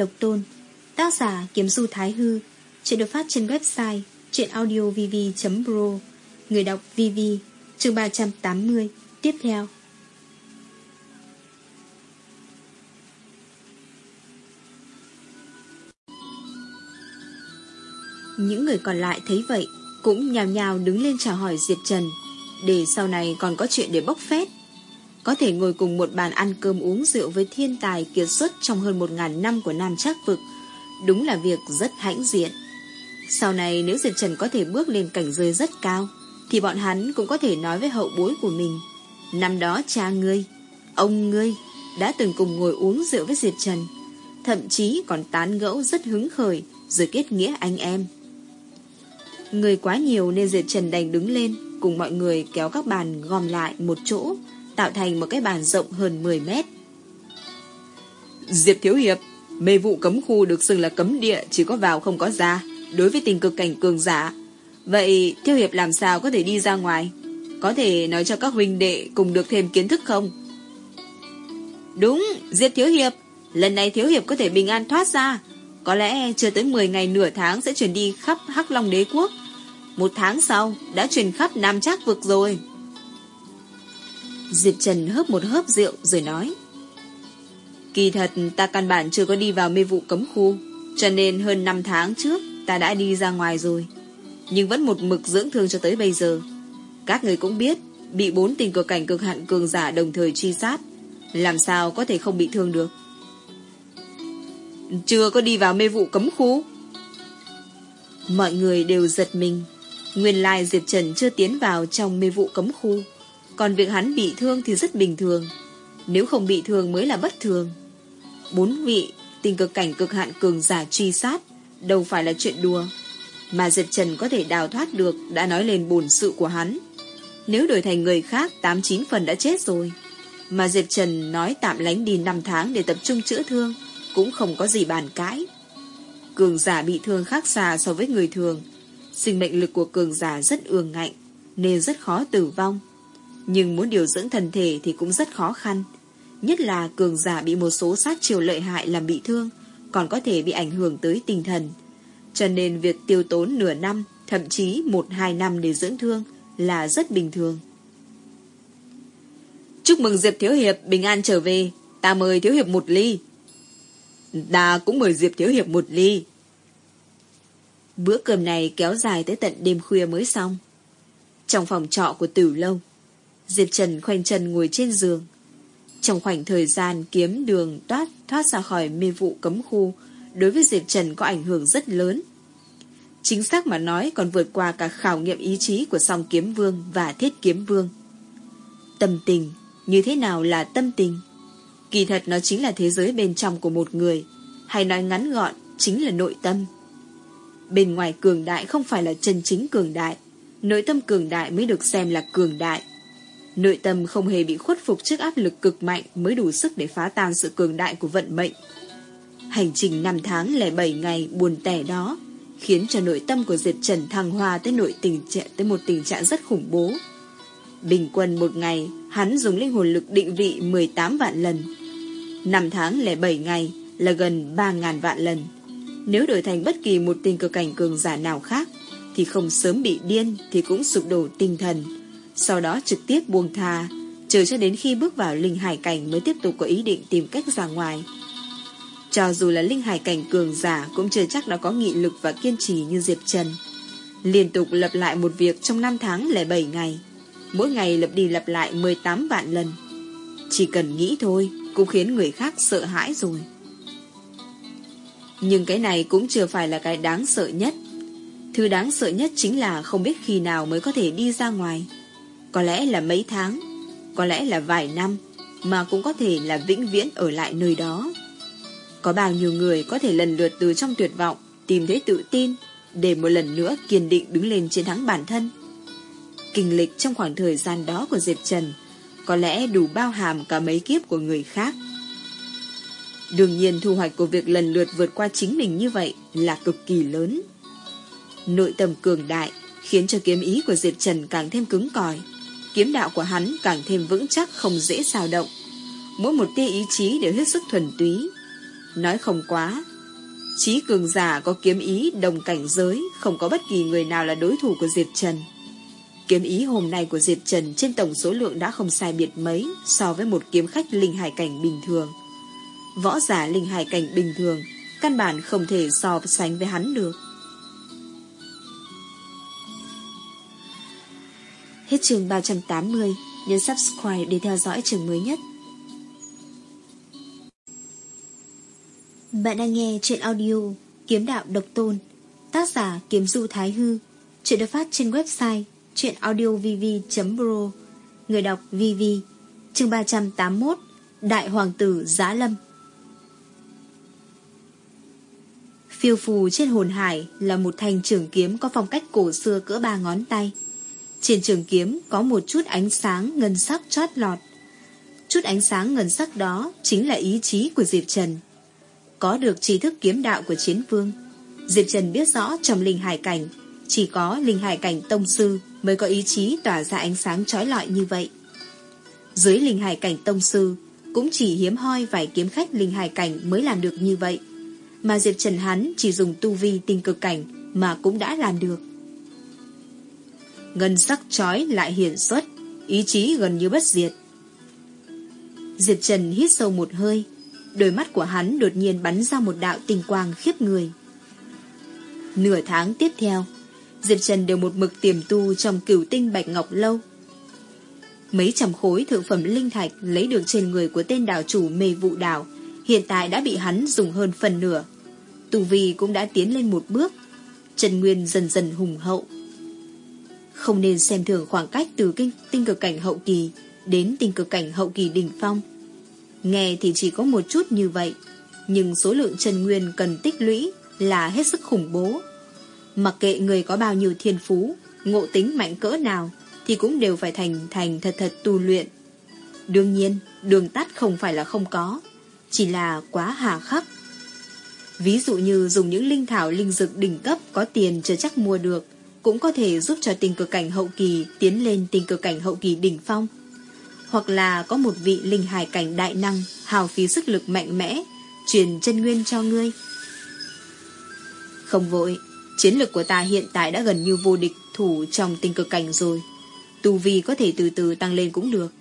độc tôn, Tác giả Kiếm Du Thái Hư, Chuyện được phát trên website chuyenaudiovv.pro Người đọc VV Chương 380 Tiếp theo. Những người còn lại thấy vậy Cũng nhào nhào đứng lên chào hỏi Diệp Trần, Để sau này còn có chuyện để bốc phét có thể ngồi cùng một bàn ăn cơm uống rượu với thiên tài kiệt xuất trong hơn một ngàn năm của Nam Trác Vực, đúng là việc rất hãnh diện. Sau này nếu Diệp Trần có thể bước lên cảnh giới rất cao, thì bọn hắn cũng có thể nói với hậu bối của mình. Năm đó cha ngươi, ông ngươi, đã từng cùng ngồi uống rượu với Diệp Trần, thậm chí còn tán gẫu rất hứng khởi, rồi kết nghĩa anh em. Người quá nhiều nên Diệp Trần đành đứng lên, cùng mọi người kéo các bàn gom lại một chỗ, tạo thành một cái bàn rộng hơn 10 mét. Diệp Thiếu Hiệp, mê vụ cấm khu được xưng là cấm địa, chỉ có vào không có ra, đối với tình cực cảnh cường giả. Vậy Thiếu Hiệp làm sao có thể đi ra ngoài? Có thể nói cho các huynh đệ cùng được thêm kiến thức không? Đúng, Diệp Thiếu Hiệp, lần này Thiếu Hiệp có thể bình an thoát ra. Có lẽ chưa tới 10 ngày nửa tháng sẽ chuyển đi khắp Hắc Long Đế Quốc. Một tháng sau, đã chuyển khắp Nam Trác Vực rồi. Diệp Trần hớp một hớp rượu rồi nói. Kỳ thật, ta căn bản chưa có đi vào mê vụ cấm khu, Cho nên hơn 5 tháng trước, Ta đã đi ra ngoài rồi. Nhưng vẫn một mực dưỡng thương cho tới bây giờ. Các người cũng biết, Bị bốn tình cực cảnh cực hạn cường giả đồng thời truy sát, Làm sao có thể không bị thương được? Chưa có đi vào mê vụ cấm khu. Mọi người đều giật mình. Nguyên lai Diệp Trần chưa tiến vào trong mê vụ cấm khu còn việc hắn bị thương thì rất bình thường. Nếu không bị thương mới là bất thường. Bốn vị Tình cực cảnh cực hạn cường giả truy sát, Đâu phải là chuyện đùa. Mà Diệp Trần có thể đào thoát được Đã nói lên bổn sự của hắn. Nếu đổi thành người khác 89 phần đã chết rồi. Mà Diệp Trần nói tạm lánh đi 5 tháng Để tập trung chữa thương, Cũng không có gì bàn cãi. Cường giả bị thương khác xa so với người thường. Sinh mệnh lực của cường giả rất ương ngạnh, Nên rất khó tử vong nhưng muốn điều dưỡng thân thể thì cũng rất khó khăn. Nhất là cường giả bị một số sát chiều lợi hại làm bị thương, còn có thể bị ảnh hưởng tới tinh thần. Cho nên việc tiêu tốn nửa năm, thậm chí một hai năm để dưỡng thương là rất bình thường. Chúc mừng Diệp Thiếu Hiệp bình an trở về, ta mời Thiếu Hiệp một ly. Ta cũng mời Diệp Thiếu Hiệp một ly. Bữa cơm này kéo dài tới tận đêm khuya mới xong. Trong phòng trọ của Tử Lâu, Diệp Trần khoanh chân ngồi trên giường. Trong khoảnh thời gian kiếm đường toát thoát ra khỏi mê vụ cấm khu, đối với Diệp Trần có ảnh hưởng rất lớn. Chính xác mà nói còn vượt qua cả khảo nghiệm ý chí của song kiếm vương và thiết kiếm vương. Tâm tình, như thế nào là tâm tình? Kỳ thật nó chính là thế giới bên trong của một người, hay nói ngắn gọn chính là nội tâm. Bên ngoài cường đại không phải là chân chính cường đại, nội tâm cường đại mới được xem là cường đại. Nội tâm không hề bị khuất phục trước áp lực cực mạnh mới đủ sức để phá tan sự cường đại của vận mệnh. Hành trình 5 tháng lẻ 7 ngày buồn tẻ đó khiến cho nội tâm của Diệp Trần thăng hoa tới nội tình trạng tới một tình trạng rất khủng bố. Bình quân một ngày, hắn dùng linh hồn lực định vị 18 vạn lần. 5 tháng lẻ 7 ngày là gần 3.000 vạn lần. Nếu đổi thành bất kỳ một tình cực cảnh cường giả nào khác, thì không sớm bị điên thì cũng sụp đổ tinh thần, sau đó trực tiếp buông tha, chờ cho đến khi bước vào linh hải cảnh mới tiếp tục có ý định tìm cách ra ngoài. Cho dù là linh hải cảnh cường giả cũng chưa chắc đã có nghị lực và kiên trì như Diệp Trần. Liên tục lặp lại một việc trong 5 tháng lẻ 7 ngày, mỗi ngày lặp đi lặp lại 18 vạn lần. Chỉ cần nghĩ thôi cũng khiến người khác sợ hãi rồi. Nhưng cái này cũng chưa phải là cái đáng sợ nhất. Thứ đáng sợ nhất chính là không biết khi nào mới có thể đi ra ngoài. Có lẽ là mấy tháng, Có lẽ là vài năm Mà cũng có thể là vĩnh viễn ở lại nơi đó. Có bao nhiêu người có thể lần lượt từ trong tuyệt vọng Tìm thấy tự tin Để một lần nữa kiên định đứng lên chiến thắng bản thân? Kinh lịch trong khoảng thời gian đó của Diệp Trần Có lẽ đủ bao hàm cả mấy kiếp của người khác. Đương nhiên thu hoạch của việc lần lượt vượt qua chính mình như vậy là cực kỳ lớn. Nội tâm cường đại khiến cho kiếm ý của Diệp Trần càng thêm cứng cỏi kiếm đạo của hắn càng thêm vững chắc không dễ xào động. Mỗi một tia ý chí đều hết sức thuần túy, nói không quá. Chí cường giả có kiếm ý đồng cảnh giới, không có bất kỳ người nào là đối thủ của Diệp Trần. Kiếm ý hôm nay của Diệp Trần trên tổng số lượng đã không sai biệt mấy so với một kiếm khách linh hải cảnh bình thường. Võ giả linh hải cảnh bình thường, căn bản không thể so sánh với hắn được. Hết trường 380, nhấn subscribe để theo dõi trường mới nhất. Bạn đang nghe chuyện audio Kiếm đạo độc tôn Tác giả Kiếm Du Thái Hư Chuyện được phát trên website chuyệnaudiovv.pro Người đọc VV Chương 381 Đại Hoàng tử Giá Lâm Phiêu phù trên hồn hải là một thanh trường kiếm có phong cách cổ xưa cỡ ba ngón tay. Trên trường kiếm có một chút ánh sáng ngân sắc chót lọt. Chút ánh sáng ngân sắc đó chính là ý chí của Diệp Trần. Có được trí thức kiếm đạo của chiến vương, Diệp Trần biết rõ trong linh hải cảnh, chỉ có linh hải cảnh tông sư mới có ý chí tỏa ra ánh sáng trói lọi như vậy. Dưới linh hải cảnh tông sư, cũng chỉ hiếm hoi vài kiếm khách linh hải cảnh mới làm được như vậy. Mà Diệp Trần hắn chỉ dùng tu vi tinh cực cảnh mà cũng đã làm được. Ngân sắc trói lại hiển xuất, ý chí gần như bất diệt. Diệp Trần hít sâu một hơi, đôi mắt của hắn đột nhiên bắn ra một đạo tình quang khiếp người. Nửa tháng tiếp theo, Diệp Trần đều một mực tiềm tu trong cửu tinh bạch ngọc lâu. Mấy trăm khối thượng phẩm linh thạch lấy được trên người của tên đảo chủ mê vụ đảo, hiện tại đã bị hắn dùng hơn phần nửa. Tù vi cũng đã tiến lên một bước, Trần Nguyên dần dần hùng hậu. Không nên xem thường khoảng cách từ kinh tinh cực cảnh hậu kỳ đến tinh cực cảnh hậu kỳ đỉnh phong. Nghe thì chỉ có một chút như vậy, nhưng số lượng chân Nguyên cần tích lũy là hết sức khủng bố. Mặc kệ người có bao nhiêu thiên phú, ngộ tính mạnh cỡ nào, thì cũng đều phải thành thành thật thật tu luyện. Đương nhiên, đường tắt không phải là không có, chỉ là quá hà khắc. Ví dụ như dùng những linh thảo linh dược đỉnh cấp có tiền chưa chắc mua được, cũng có thể giúp cho tình cực cảnh hậu kỳ tiến lên tình cực cảnh hậu kỳ đỉnh phong. Hoặc là có một vị linh hải cảnh đại năng hào phí sức lực mạnh mẽ, truyền chân nguyên cho ngươi. Không vội, chiến lực của ta hiện tại đã gần như vô địch thủ trong tình cực cảnh rồi. Tu vi có thể từ từ tăng lên cũng được.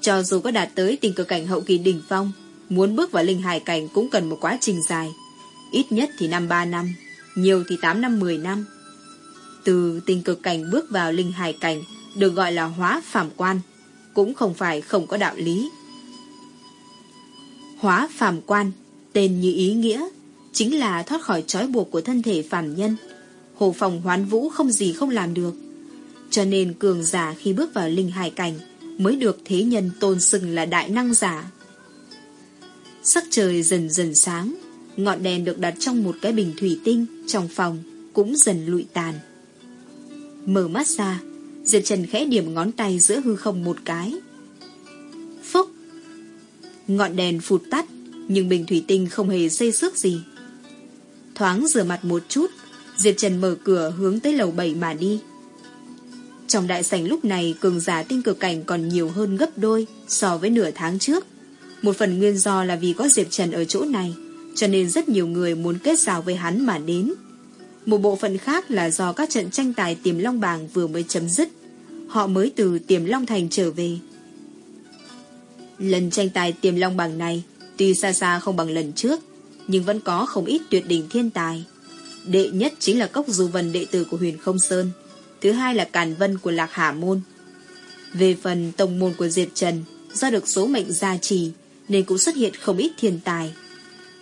Cho dù có đạt tới tình cực cảnh hậu kỳ đỉnh phong, muốn bước vào linh hải cảnh cũng cần một quá trình dài. Ít nhất thì năm 3 năm, nhiều thì 8 năm 10 năm. Từ tình cực cảnh bước vào linh hải cảnh được gọi là hóa phàm quan, cũng không phải không có đạo lý. Hóa phàm quan, tên như ý nghĩa, chính là thoát khỏi trói buộc của thân thể phàm nhân. Hồ phòng hoán vũ không gì không làm được. Cho nên cường giả khi bước vào linh hải cảnh mới được thế nhân tôn xưng là đại năng giả. Sắc trời dần dần sáng, ngọn đèn được đặt trong một cái bình thủy tinh trong phòng cũng dần lụi tàn. Mở mắt ra, Diệp Trần khẽ điểm ngón tay giữa hư không một cái. Phúc! Ngọn đèn phụt tắt, nhưng bình thủy tinh không hề xây xước gì. Thoáng rửa mặt một chút, Diệp Trần mở cửa hướng tới lầu 7 mà đi. Trong đại sảnh lúc này cường giả tinh cực cảnh còn nhiều hơn gấp đôi so với nửa tháng trước. Một phần nguyên do là vì có Diệp Trần ở chỗ này, cho nên rất nhiều người muốn kết giao với hắn mà đến. Một bộ phận khác là do các trận tranh tài tiềm long bảng vừa mới chấm dứt. Họ mới từ tiềm long thành trở về. Lần tranh tài tiềm long bảng này tuy xa xa không bằng lần trước, nhưng vẫn có không ít tuyệt đỉnh thiên tài. Đệ nhất chính là Cốc Du Vân đệ tử của huyền không Sơn, thứ hai là Càn Vân của Lạc Hà Môn. Về phần tổng môn của Diệp Trần, do được số mệnh gia trì, nên cũng xuất hiện không ít thiên tài.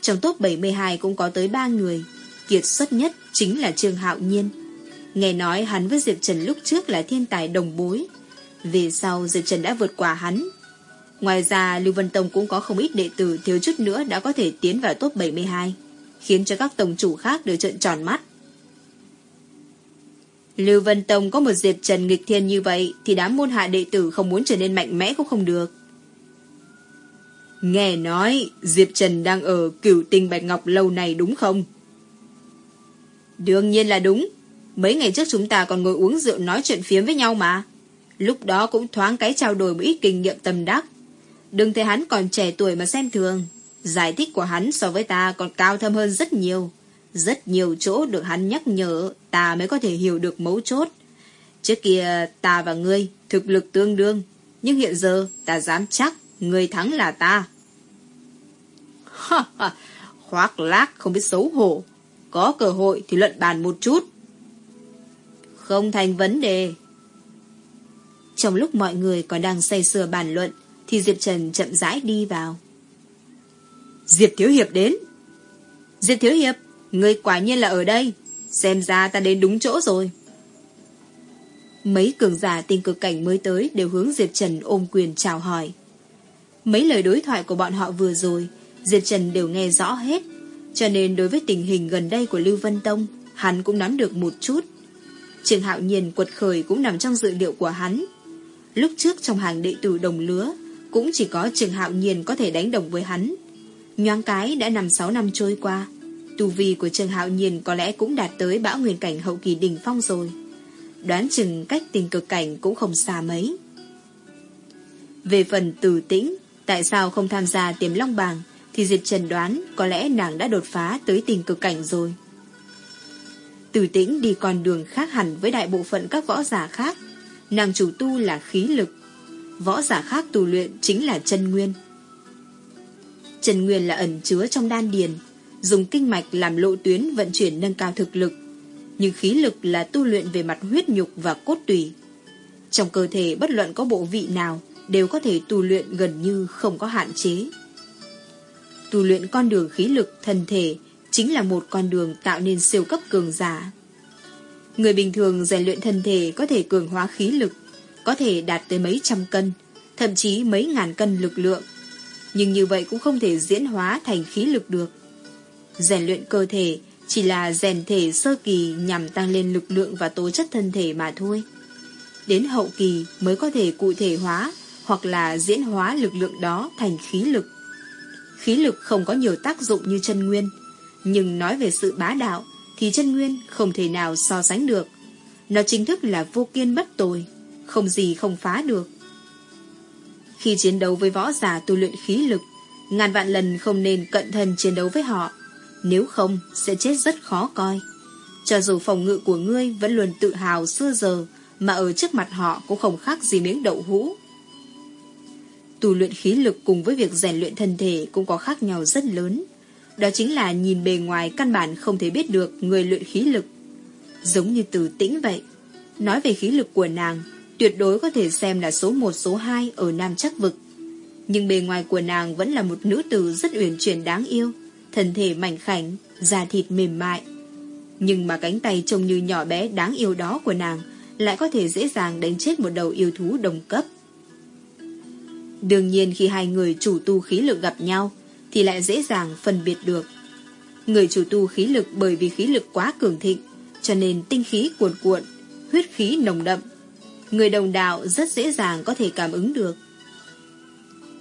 Trong top 72 cũng có tới 3 người, kiệt xuất nhất chính là Trương Hạo Nhiên. Nghe nói hắn với Diệp Trần lúc trước là thiên tài đồng bối, về sau Diệp Trần đã vượt qua hắn. Ngoài ra Lưu Vân Tông cũng có không ít đệ tử thiếu chút nữa đã có thể tiến vào top 72, khiến cho các tổng chủ khác đều trợn tròn mắt. Lưu Vân Tông có một Diệp Trần nghịch thiên như vậy thì đám môn hạ đệ tử không muốn trở nên mạnh mẽ cũng không được. Nghe nói Diệp Trần đang ở cửu tinh Bạch Ngọc lâu này đúng không? Đương nhiên là đúng. Mấy ngày trước chúng ta còn ngồi uống rượu nói chuyện phiếm với nhau mà. Lúc đó cũng thoáng cái trao đổi một ít kinh nghiệm tầm đắc. Đừng thấy hắn còn trẻ tuổi mà xem thường. Giải thích của hắn so với ta còn cao thâm hơn rất nhiều. Rất nhiều chỗ được hắn nhắc nhở, ta mới có thể hiểu được mấu chốt. Trước kia ta và ngươi thực lực tương đương, nhưng hiện giờ ta dám chắc người thắng là ta. Ha ha, khoác lác không biết xấu hổ. Có cơ hội thì luận bàn một chút. Không thành vấn đề. Trong lúc mọi người còn đang say sưa bàn luận, thì Diệp Trần chậm rãi đi vào. Diệp Thiếu Hiệp đến. Diệp Thiếu Hiệp, người quả nhiên là ở đây. Xem ra ta đến đúng chỗ rồi. Mấy cường giả tình cực cảnh mới tới đều hướng Diệp Trần ôm quyền chào hỏi. Mấy lời đối thoại của bọn họ vừa rồi, Diệp Trần đều nghe rõ hết, cho nên đối với tình hình gần đây của Lưu Vân Tông, hắn cũng nắm được một chút. Trường Hạo Nhiên quật khởi cũng nằm trong dự liệu của hắn. Lúc trước trong hàng đệ tử đồng lứa, cũng chỉ có Trường Hạo Nhiên có thể đánh đồng với hắn. Nhoáng cái đã nằm 6 năm trôi qua, tu vi của Trường Hạo Nhiên có lẽ cũng đạt tới bão nguyên cảnh hậu kỳ đỉnh phong rồi. Đoán chừng cách tình cực cảnh cũng không xa mấy. Về phần từ tĩnh, tại sao không tham gia tiềm long bàng, thì Diệp Trần đoán có lẽ nàng đã đột phá tới tình cực cảnh rồi. Từ tĩnh đi con đường khác hẳn với đại bộ phận các võ giả khác. Nàng chủ tu là khí lực. Võ giả khác tu luyện chính là chân nguyên. Chân nguyên là ẩn chứa trong đan điền, dùng kinh mạch làm lộ tuyến vận chuyển nâng cao thực lực. Nhưng khí lực là tu luyện về mặt huyết nhục và cốt tủy. Trong cơ thể bất luận có bộ vị nào đều có thể tu luyện gần như không có hạn chế. Tu luyện con đường khí lực thân thể chính là một con đường tạo nên siêu cấp cường giả. Người bình thường rèn luyện thân thể có thể cường hóa khí lực, có thể đạt tới mấy trăm cân, thậm chí mấy ngàn cân lực lượng. Nhưng như vậy cũng không thể diễn hóa thành khí lực được. Rèn luyện cơ thể chỉ là rèn thể sơ kỳ nhằm tăng lên lực lượng và tố chất thân thể mà thôi. Đến hậu kỳ mới có thể cụ thể hóa hoặc là diễn hóa lực lượng đó thành khí lực. Khí lực không có nhiều tác dụng như chân nguyên, nhưng nói về sự bá đạo thì chân nguyên không thể nào so sánh được. Nó chính thức là vô kiên bất tồi, không gì không phá được. Khi chiến đấu với võ giả tu luyện khí lực, ngàn vạn lần không nên cận thân chiến đấu với họ, nếu không sẽ chết rất khó coi. Cho dù phòng ngự của ngươi vẫn luôn tự hào xưa giờ, mà ở trước mặt họ cũng không khác gì miếng đậu hũ. Tu luyện khí lực cùng với việc rèn luyện thân thể cũng có khác nhau rất lớn. Đó chính là nhìn bề ngoài căn bản không thể biết được người luyện khí lực. Giống như từ tĩnh vậy. Nói về khí lực của nàng, tuyệt đối có thể xem là số 1 số 2 ở Nam Chắc Vực. Nhưng bề ngoài của nàng vẫn là một nữ tử rất uyển chuyển đáng yêu, thân thể mảnh khảnh, da thịt mềm mại. Nhưng mà cánh tay trông như nhỏ bé đáng yêu đó của nàng lại có thể dễ dàng đánh chết một đầu yêu thú đồng cấp. Đương nhiên khi hai người chủ tu khí lực gặp nhau thì lại dễ dàng phân biệt được. Người chủ tu khí lực bởi vì khí lực quá cường thịnh cho nên tinh khí cuồn cuộn, huyết khí nồng đậm. Người đồng đạo rất dễ dàng có thể cảm ứng được.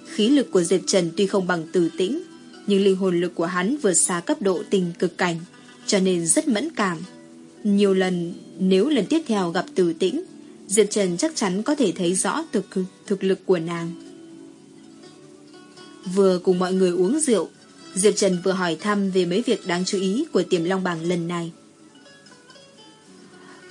Khí lực của Diệp Trần tuy không bằng từ tĩnh nhưng linh hồn lực của hắn vượt xa cấp độ tình cực cảnh cho nên rất mẫn cảm. Nhiều lần nếu lần tiếp theo gặp từ tĩnh Diệp Trần chắc chắn có thể thấy rõ thực, thực lực của nàng. Vừa cùng mọi người uống rượu, Diệp Trần vừa hỏi thăm về mấy việc đáng chú ý của tiềm long bảng lần này.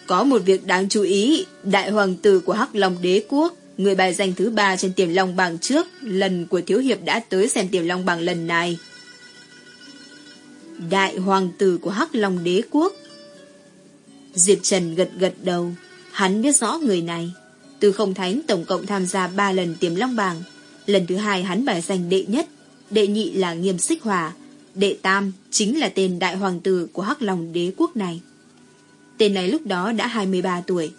Có một việc đáng chú ý, đại hoàng tử của Hắc Long đế quốc, người bài danh thứ ba trên tiềm long bảng trước, lần của Thiếu Hiệp đã tới xem tiềm long bảng lần này. Đại hoàng tử của Hắc Long đế quốc Diệp Trần gật gật đầu, hắn biết rõ người này. Từ không thánh tổng cộng tham gia 3 lần tiềm long bảng, Lần thứ hai hắn bài giành đệ nhất, đệ nhị là nghiêm xích hòa, đệ tam chính là tên đại hoàng tử của hắc lòng đế quốc này. Tên này lúc đó đã 23 tuổi.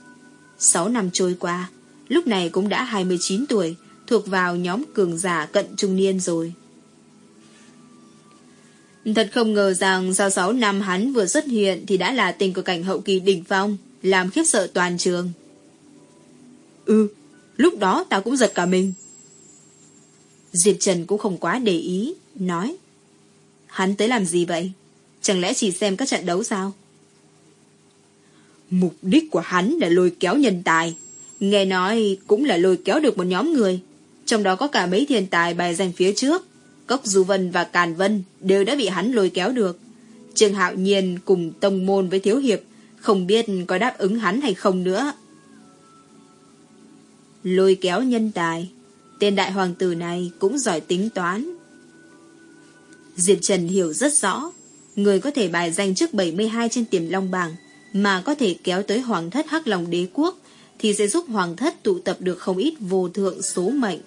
6 năm trôi qua, lúc này cũng đã 29 tuổi, thuộc vào nhóm cường giả cận trung niên rồi. Thật không ngờ rằng sau 6 năm hắn vừa xuất hiện thì đã là tình của cảnh hậu kỳ đỉnh phong, làm khiếp sợ toàn trường. Ừ, lúc đó tao cũng giật cả mình. Diệp Trần cũng không quá để ý, nói. Hắn tới làm gì vậy? Chẳng lẽ chỉ xem các trận đấu sao? Mục đích của hắn là lôi kéo nhân tài. Nghe nói cũng là lôi kéo được một nhóm người. Trong đó có cả mấy thiên tài bài danh phía trước. Cốc Du Vân và Càn Vân đều đã bị hắn lôi kéo được. Trương Hạo Nhiên cùng tông môn với Thiếu Hiệp không biết có đáp ứng hắn hay không nữa. Lôi kéo nhân tài, tên đại hoàng tử này cũng giỏi tính toán. Diệp Trần hiểu rất rõ, người có thể bài danh trước 72 trên tiềm long bảng mà có thể kéo tới hoàng thất hắc lòng đế quốc thì sẽ giúp hoàng thất tụ tập được không ít vô thượng số mệnh.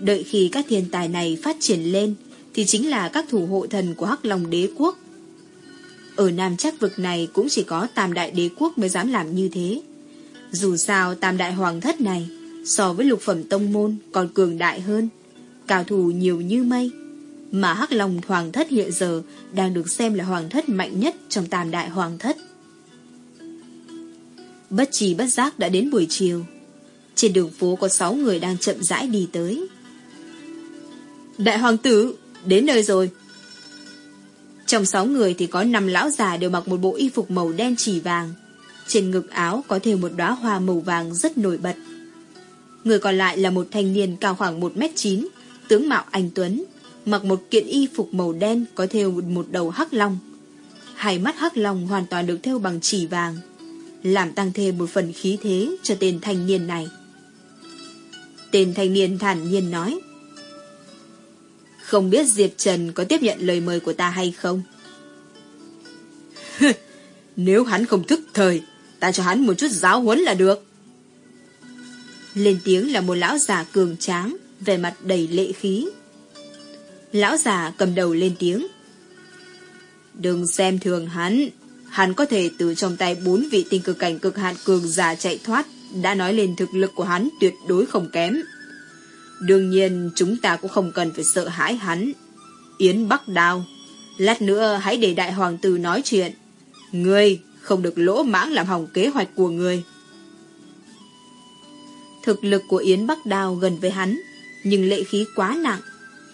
Đợi khi các thiên tài này phát triển lên thì chính là các thủ hộ thần của hắc lòng đế quốc. Ở Nam chắc vực này cũng chỉ có tam đại đế quốc mới dám làm như thế. Dù sao tam đại hoàng thất này so với lục phẩm tông môn còn cường đại hơn, cao thủ nhiều như mây. Mà Hắc Long Hoàng thất hiện giờ đang được xem là hoàng thất mạnh nhất trong tam đại hoàng thất. Bất trì bất giác đã đến buổi chiều. Trên đường phố có sáu người đang chậm rãi đi tới. Đại hoàng tử, đến nơi rồi. Trong sáu người thì có năm lão già đều mặc một bộ y phục màu đen chỉ vàng. Trên ngực áo có thêm một đóa hoa màu vàng rất nổi bật. Người còn lại là một thanh niên cao khoảng 1m9, tướng mạo anh Tuấn, mặc một kiện y phục màu đen có thêu một đầu hắc long. Hai mắt hắc long hoàn toàn được thêu bằng chỉ vàng, làm tăng thêm một phần khí thế cho tên thanh niên này. Tên thanh niên thản nhiên nói, Không biết Diệp Trần có tiếp nhận lời mời của ta hay không? Nếu hắn không thức thời, ta cho hắn một chút giáo huấn là được. Lên tiếng là một lão già cường tráng, về mặt đầy lệ khí. Lão già cầm đầu lên tiếng. Đừng xem thường hắn, hắn có thể từ trong tay bốn vị tinh cực cảnh cực hạn cường giả chạy thoát, đã nói lên thực lực của hắn tuyệt đối không kém. Đương nhiên chúng ta cũng không cần phải sợ hãi hắn. Yến Bắc Đao, lát nữa hãy để đại hoàng tử nói chuyện. Ngươi không được lỗ mãng làm hỏng kế hoạch của ngươi. Thực lực của Yến Bắc Đao gần với hắn, nhưng lệ khí quá nặng,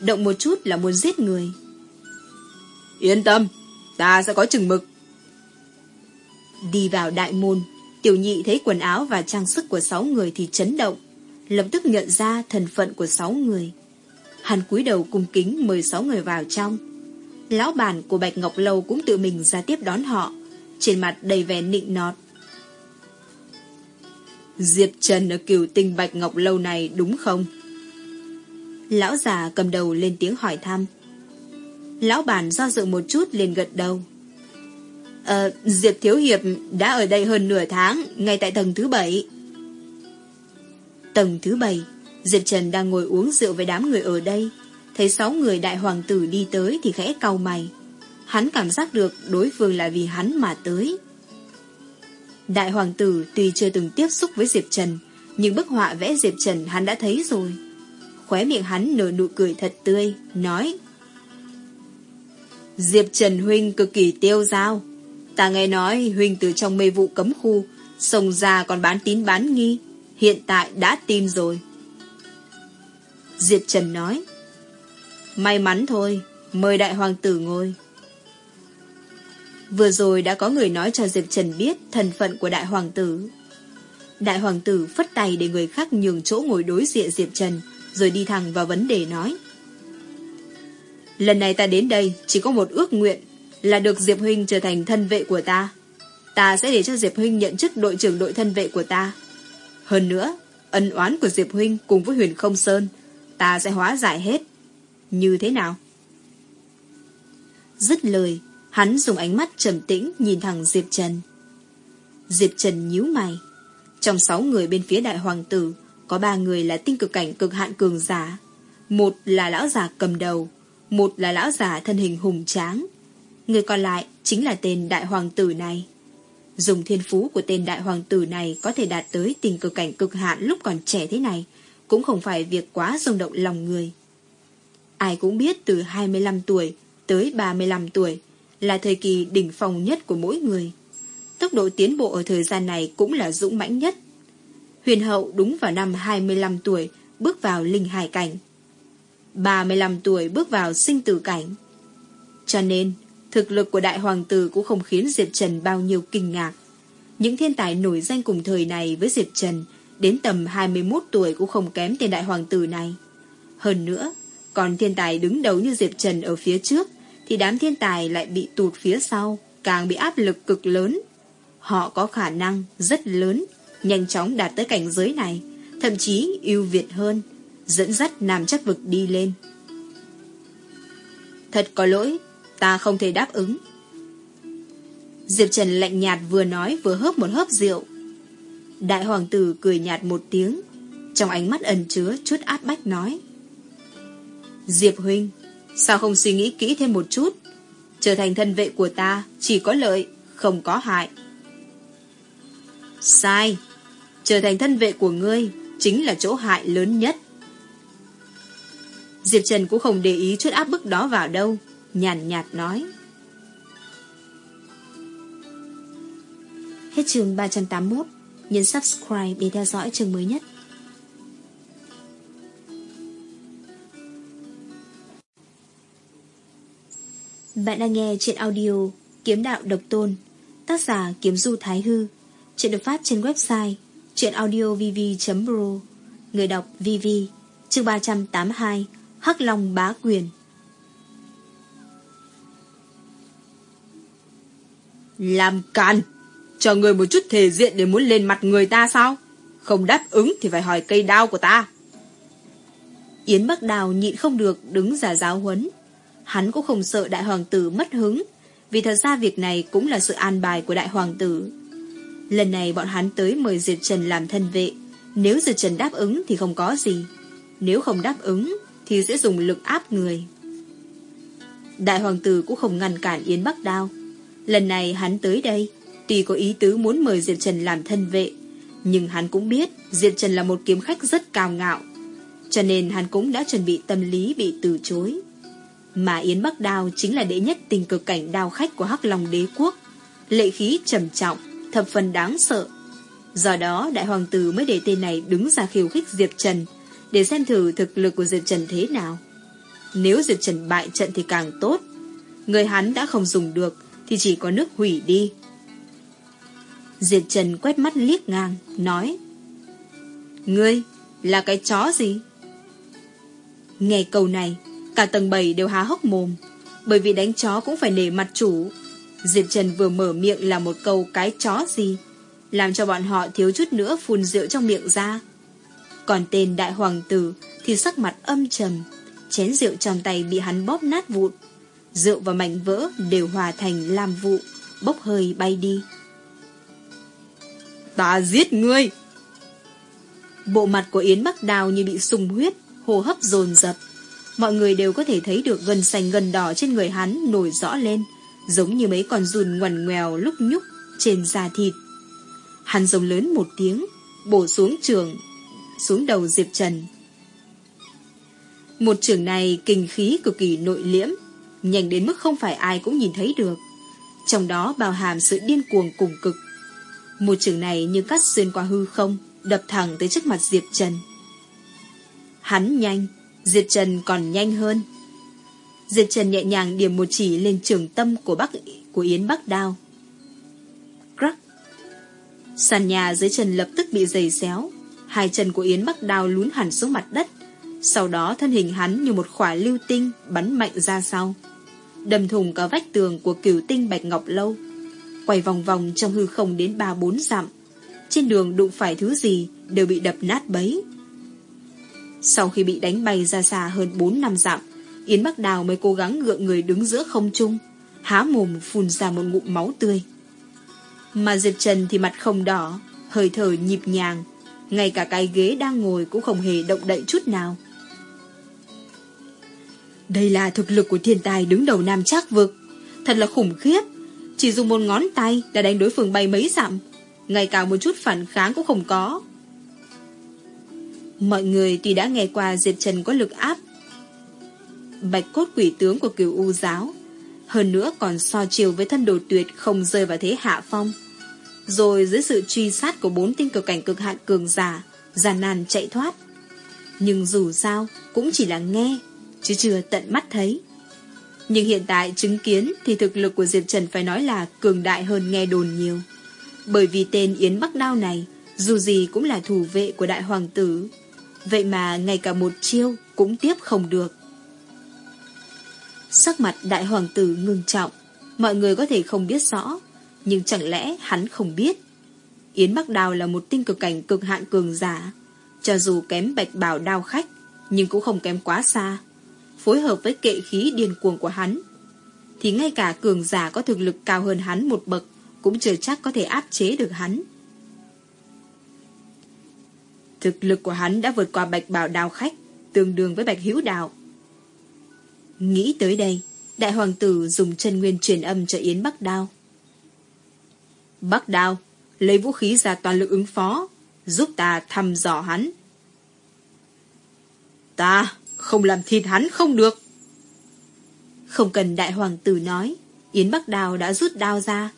động một chút là muốn giết người. Yên tâm, ta sẽ có chừng mực. Đi vào đại môn, tiểu nhị thấy quần áo và trang sức của sáu người thì chấn động, lập tức nhận ra thân phận của sáu người. Hắn cúi đầu cung kính mời sáu người vào trong. Lão bản của Bạch Ngọc Lâu cũng tự mình ra tiếp đón họ, trên mặt đầy vẻ nịnh nọt. Diệp Trần ở cửu tinh Bạch Ngọc Lâu này đúng không? Lão già cầm đầu lên tiếng hỏi thăm. Lão bản do dự một chút liền gật đầu. Ờ, Diệp Thiếu Hiệp đã ở đây hơn nửa tháng, ngay tại tầng thứ bảy. Tầng thứ bảy, Diệp Trần đang ngồi uống rượu với đám người ở đây. Thấy sáu người đại hoàng tử đi tới thì khẽ cau mày. Hắn cảm giác được đối phương là vì hắn mà tới. Đại hoàng tử tuy chưa từng tiếp xúc với Diệp Trần, nhưng bức họa vẽ Diệp Trần hắn đã thấy rồi. Khóe miệng hắn nở nụ cười thật tươi, nói Diệp Trần Huynh cực kỳ tiêu dao. Ta nghe nói Huynh từ trong mê vụ cấm khu, sông ra còn bán tín bán nghi, hiện tại đã tin rồi. Diệp Trần nói May mắn thôi, mời đại hoàng tử ngồi. Vừa rồi đã có người nói cho Diệp Trần biết thân phận của đại hoàng tử. Đại hoàng tử phất tay để người khác nhường chỗ ngồi đối diện Diệp Trần, rồi đi thẳng vào vấn đề nói. Lần này ta đến đây chỉ có một ước nguyện là được Diệp Huynh trở thành thân vệ của ta. Ta sẽ để cho Diệp Huynh nhận chức đội trưởng đội thân vệ của ta. Hơn nữa, ân oán của Diệp Huynh cùng với huyền không sơn, ta sẽ hóa giải hết. Như thế nào? Dứt lời, Hắn dùng ánh mắt trầm tĩnh nhìn thẳng Diệp Trần. Diệp Trần nhíu mày. Trong sáu người bên phía đại hoàng tử, có ba người là tinh cực cảnh cực hạn cường giả. Một là lão già cầm đầu, một là lão già thân hình hùng tráng. Người còn lại chính là tên đại hoàng tử này. Dùng thiên phú của tên đại hoàng tử này có thể đạt tới tình cực cảnh cực hạn lúc còn trẻ thế này, cũng không phải việc quá rung động lòng người. Ai cũng biết từ 25 tuổi tới 35 tuổi, là thời kỳ đỉnh phong nhất của mỗi người. Tốc độ tiến bộ ở thời gian này cũng là dũng mãnh nhất. Huyền hậu đúng vào năm 25 tuổi bước vào linh hải cảnh. 35 tuổi bước vào sinh tử cảnh. Cho nên, thực lực của đại hoàng tử cũng không khiến Diệp Trần bao nhiêu kinh ngạc. Những thiên tài nổi danh cùng thời này với Diệp Trần đến tầm 21 tuổi cũng không kém tên đại hoàng tử này. Hơn nữa, Còn thiên tài đứng đầu như Diệp Trần ở phía trước, thì đám thiên tài lại bị tụt phía sau, càng bị áp lực cực lớn. Họ có khả năng rất lớn, nhanh chóng đạt tới cảnh giới này, thậm chí ưu việt hơn, dẫn dắt Nam chắc vực đi lên. Thật có lỗi, ta không thể đáp ứng. Diệp Trần lạnh nhạt vừa nói vừa hớp một hớp rượu. Đại hoàng tử cười nhạt một tiếng, trong ánh mắt ẩn chứa chút áp bách nói. Diệp huynh, sao không suy nghĩ kỹ thêm một chút? Trở thành thân vệ của ta chỉ có lợi, không có hại. Sai, trở thành thân vệ của ngươi chính là chỗ hại lớn nhất. Diệp Trần cũng không để ý chút áp bức đó vào đâu, nhàn nhạt nói. Hết trường 381, nhấn subscribe để theo dõi trường mới nhất. Bạn đang nghe chuyện audio Kiếm Đạo Độc Tôn Tác giả Kiếm Du Thái Hư Chuyện được phát trên website chuyenaudiovv.pro Người đọc VV Chương 382 Hắc Long Bá Quyền. Làm càn Cho người một chút thể diện để muốn lên mặt người ta sao? Không đáp ứng thì phải hỏi cây đao của ta. Yến Bắc Đào nhịn không được đứng giả giáo huấn Hắn cũng không sợ đại hoàng tử mất hứng. Vì thật ra việc này cũng là sự an bài của đại hoàng tử. Lần này bọn hắn tới mời Diệt Trần làm thân vệ. Nếu Diệt Trần đáp ứng thì không có gì. Nếu không đáp ứng Thì sẽ dùng lực áp người. Đại hoàng tử cũng không ngăn cản Yến Bắc Đao. Lần này hắn tới đây, Tuy có ý tứ muốn mời Diệt Trần làm thân vệ, Nhưng hắn cũng biết Diệt Trần là một kiếm khách rất cao ngạo, Cho nên hắn cũng đã chuẩn bị tâm lý bị từ chối mà Yến Bắc Đao chính là đệ nhất tình cực cảnh đao khách của Hắc Long đế quốc. Lệ khí trầm trọng, thập phần đáng sợ. Do đó đại hoàng tử mới để tên này đứng ra khiêu khích Diệp Trần, để xem thử thực lực của Diệp Trần thế nào. Nếu Diệp Trần bại trận thì càng tốt. Người hắn đã không dùng được, thì chỉ có nước hủy đi. Diệp Trần quét mắt liếc ngang, nói Ngươi, là cái chó gì? Nghe câu này, Cả tầng 7 đều há hốc mồm Bởi vì đánh chó cũng phải nể mặt chủ. Diệp Trần vừa mở miệng là một câu cái chó gì Làm cho bọn họ thiếu chút nữa phun rượu trong miệng ra. Còn tên đại hoàng tử Thì sắc mặt âm trầm Chén rượu trong tay bị hắn bóp nát vụn. Rượu và mảnh vỡ đều hòa thành làm vụ Bốc hơi bay đi. Ta giết ngươi! Bộ mặt của Yến Bắc Đào như bị sung huyết Hô hấp dồn dập mọi người đều có thể thấy được gần xanh gần đỏ trên người hắn nổi rõ lên, giống như mấy con rùn ngoằn ngoèo lúc nhúc trên da thịt. Hắn giống lớn một tiếng, bổ xuống trường, xuống đầu Diệp Trần. Một trường này kinh khí cực kỳ nội liễm, nhanh đến mức không phải ai cũng nhìn thấy được. Trong đó bao hàm sự điên cuồng cùng cực. Một trường này như cắt xuyên qua hư không, đập thẳng tới trước mặt Diệp Trần. Hắn nhanh, Diệt Trần còn nhanh hơn. Diệt Trần nhẹ nhàng điểm một chỉ lên trường tâm của Bắc, của Yến Bắc Đao. Crack. Sàn nhà dưới chân lập tức bị dày xéo. Hai chân của Yến Bắc Đao lún hẳn xuống mặt đất. Sau đó thân hình hắn như một khỏa lưu tinh bắn mạnh ra sau. đầm thùng cả vách tường của cửu tinh Bạch Ngọc Lâu. Quay vòng vòng trong hư không đến ba bốn dặm. Trên đường đụng phải thứ gì đều bị đập nát bấy. Sau khi bị đánh bay ra xa hơn 4 năm dặm, Yến Bắc Đào mới cố gắng gượng người đứng giữa không trung, há mồm phun ra một ngụm máu tươi. Mà Diệp Trần thì mặt không đỏ, hơi thở nhịp nhàng, ngay cả cái ghế đang ngồi cũng không hề động đậy chút nào. Đây là thực lực của thiên tài đứng đầu Nam Trác Vực, thật là khủng khiếp, chỉ dùng một ngón tay đã đánh đối phương bay mấy dặm, ngay cả một chút phản kháng cũng không có. Mọi người tuy đã nghe qua Diệp Trần có lực áp. Bạch cốt quỷ tướng của cửu U giáo. Hơn nữa còn so chiều với thân đồ tuyệt Không rơi vào thế hạ phong. Rồi dưới sự truy sát của bốn tinh cực cảnh cực hạn cường giả Giàn nàn chạy thoát. Nhưng dù sao, Cũng chỉ là nghe, Chứ chưa tận mắt thấy. Nhưng hiện tại chứng kiến Thì thực lực của Diệp Trần phải nói là Cường đại hơn nghe đồn nhiều. Bởi vì tên Yến Bắc Đao này, Dù gì cũng là thủ vệ của đại hoàng tử. Vậy mà ngay cả một chiêu cũng tiếp không được. Sắc mặt đại hoàng tử ngưng trọng, mọi người có thể không biết rõ, nhưng chẳng lẽ hắn không biết. Yến Bắc Đào là một tinh cực cảnh cực hạn cường giả, cho dù kém bạch bảo đao khách, nhưng cũng không kém quá xa. Phối hợp với kệ khí điên cuồng của hắn, thì ngay cả cường giả có thực lực cao hơn hắn một bậc cũng chưa chắc có thể áp chế được hắn. Thực lực của hắn đã vượt qua bạch bảo đào khách, tương đương với bạch hữu đạo. Nghĩ tới đây, đại hoàng tử dùng chân nguyên truyền âm cho Yến Bắc Đao. Bắc Đao, lấy vũ khí ra toàn lực ứng phó, giúp ta thăm dò hắn. Ta không làm thịt hắn không được. Không cần đại hoàng tử nói, Yến Bắc Đào đã rút đao ra.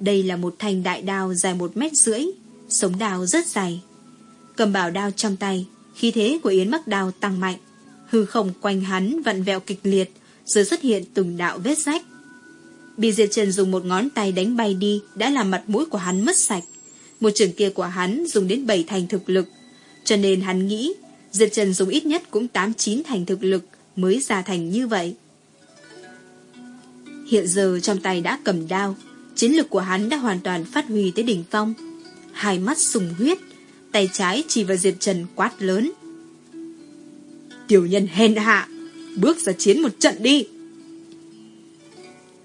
Đây là một thanh đại đao dài một mét rưỡi, sống đao rất dày. Cầm bảo đao trong tay, khí thế của Yến Bắc Đào tăng mạnh. Hư không quanh hắn vặn vẹo kịch liệt, rồi xuất hiện từng đạo vết rách. Bị Diệt Trần dùng một ngón tay đánh bay đi đã làm mặt mũi của hắn mất sạch. Một trường kia của hắn dùng đến bảy thành thực lực, cho nên hắn nghĩ Diệt Trần dùng ít nhất cũng tám chín thành thực lực mới ra thành như vậy. Hiện giờ trong tay đã cầm đao, chiến lực của hắn đã hoàn toàn phát huy tới đỉnh phong. Hai mắt sùng huyết, tay trái chỉ vào Diệp Trần quát lớn. Tiểu nhân hèn hạ, bước ra chiến một trận đi.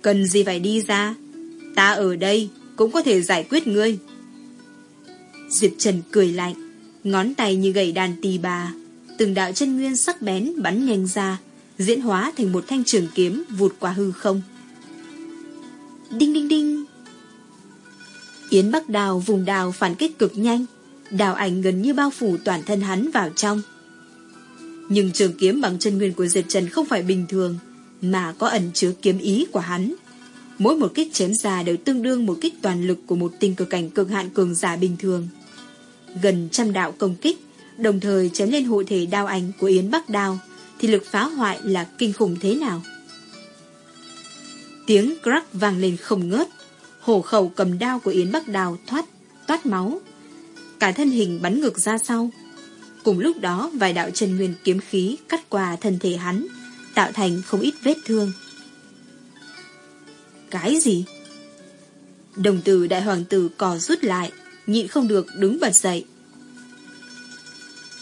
Cần gì phải đi ra, ta ở đây cũng có thể giải quyết ngươi. Diệp Trần cười lạnh, ngón tay như gầy đàn tì bà, từng đạo chân nguyên sắc bén bắn nhanh ra, diễn hóa thành một thanh trường kiếm vụt qua hư không. Đinh đinh đinh. Yến Bắc Đào vùng đào phản kích cực nhanh, đào ảnh gần như bao phủ toàn thân hắn vào trong. Nhưng trường kiếm bằng chân nguyên của Diệp Trần không phải bình thường, mà có ẩn chứa kiếm ý của hắn. Mỗi một kích chém ra đều tương đương một kích toàn lực của một tinh cơ cảnh cực hạn cường giả bình thường. Gần trăm đạo công kích, đồng thời chém lên hộ thể đao ảnh của Yến Bắc Đào, thì lực phá hoại là kinh khủng thế nào? Tiếng crack vang lên không ngớt. Hổ khẩu cầm đao của Yến Bắc Đào thoát, toát máu. Cả thân hình bắn ngược ra sau. Cùng lúc đó vài đạo chân nguyên kiếm khí cắt qua thân thể hắn, tạo thành không ít vết thương. Cái gì? Đồng tử đại hoàng tử cò rút lại, nhịn không được đứng bật dậy.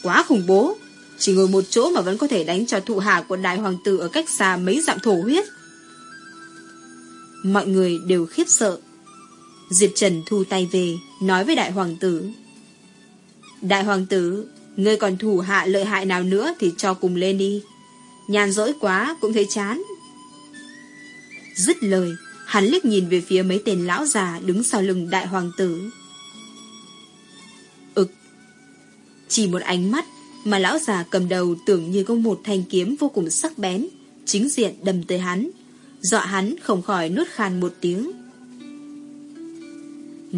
Quá khủng bố, chỉ ngồi một chỗ mà vẫn có thể đánh cho thụ hạ của đại hoàng tử ở cách xa mấy dặm thổ huyết. Mọi người đều khiếp sợ. Diệp Trần thu tay về, nói với đại hoàng tử. Đại hoàng tử, ngươi còn thủ hạ lợi hại nào nữa thì cho cùng lên đi. Nhàn rỗi quá cũng thấy chán. Dứt lời, hắn liếc nhìn về phía mấy tên lão già đứng sau lưng đại hoàng tử. Ực. Chỉ một ánh mắt mà lão già cầm đầu tưởng như có một thanh kiếm vô cùng sắc bén, chính diện đâm tới hắn dọa hắn không khỏi nuốt khan một tiếng.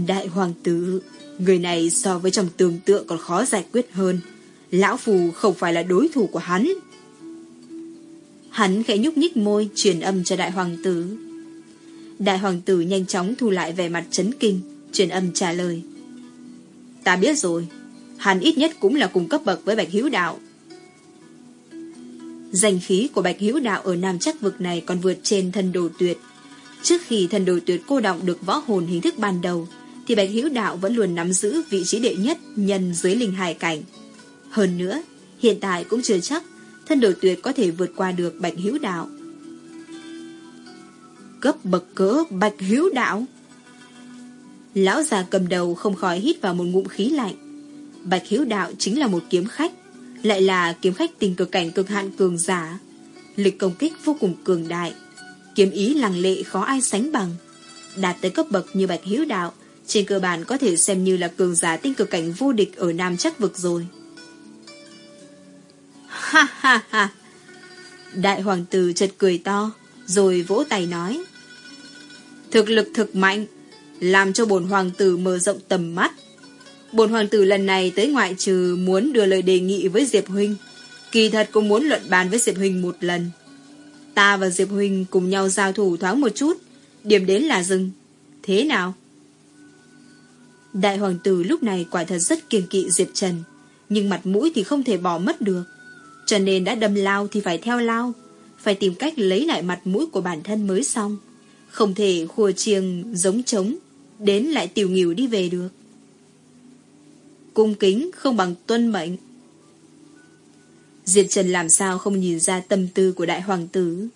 Đại hoàng tử, người này so với trong tưởng tượng còn khó giải quyết hơn. Lão phù không phải là đối thủ của hắn. Hắn khẽ nhúc nhích môi truyền âm cho đại hoàng tử. Đại hoàng tử nhanh chóng thu lại vẻ mặt chấn kinh, truyền âm trả lời. Ta biết rồi, hắn ít nhất cũng là cùng cấp bậc với Bạch Hiếu Đạo. Danh khí của Bạch Hữu Đạo ở Nam Chắc vực này còn vượt trên thần đồ tuyệt. Trước khi thần đồ tuyệt cô động được võ hồn hình thức ban đầu, thì Bạch Hữu Đạo vẫn luôn nắm giữ vị trí đệ nhất nhân dưới linh hải cảnh. Hơn nữa, hiện tại cũng chưa chắc thân đồ tuyệt có thể vượt qua được Bạch Hữu Đạo. Cấp bậc cỡ Bạch Hữu Đạo Lão già cầm đầu không khỏi hít vào một ngụm khí lạnh. Bạch Hiếu Đạo chính là một kiếm khách, lại là kiếm khách tình cực cảnh cực hạn cường giả. lực công kích vô cùng cường đại, kiếm ý lằng lệ khó ai sánh bằng. Đạt tới cấp bậc như Bạch Hiếu Đạo, trên cơ bản có thể xem như là cường giả tinh cực cảnh vô địch ở Nam chắc vực rồi. Ha ha ha! Đại hoàng tử chợt cười to, rồi vỗ tay nói. Thực lực thực mạnh, làm cho bổn hoàng tử mở rộng tầm mắt. bổn hoàng tử lần này tới ngoại trừ muốn đưa lời đề nghị với Diệp Huynh. Kỳ thật cũng muốn luận bàn với Diệp Huynh một lần. Ta và Diệp Huynh cùng nhau giao thủ thoáng một chút. Điểm đến là dừng. Thế nào? Đại hoàng tử lúc này quả thật rất kiêng kỵ Diệp Trần. Nhưng mặt mũi thì không thể bỏ mất được. Cho nên đã đâm lao thì phải theo lao. phải tìm cách lấy lại mặt mũi của bản thân mới xong. Không thể khua chiêng giống trống, đến lại tiểu nghỉu đi về được. Cung kính không bằng tuân mệnh. Diệp Trần làm sao không nhìn ra tâm tư của đại hoàng tử.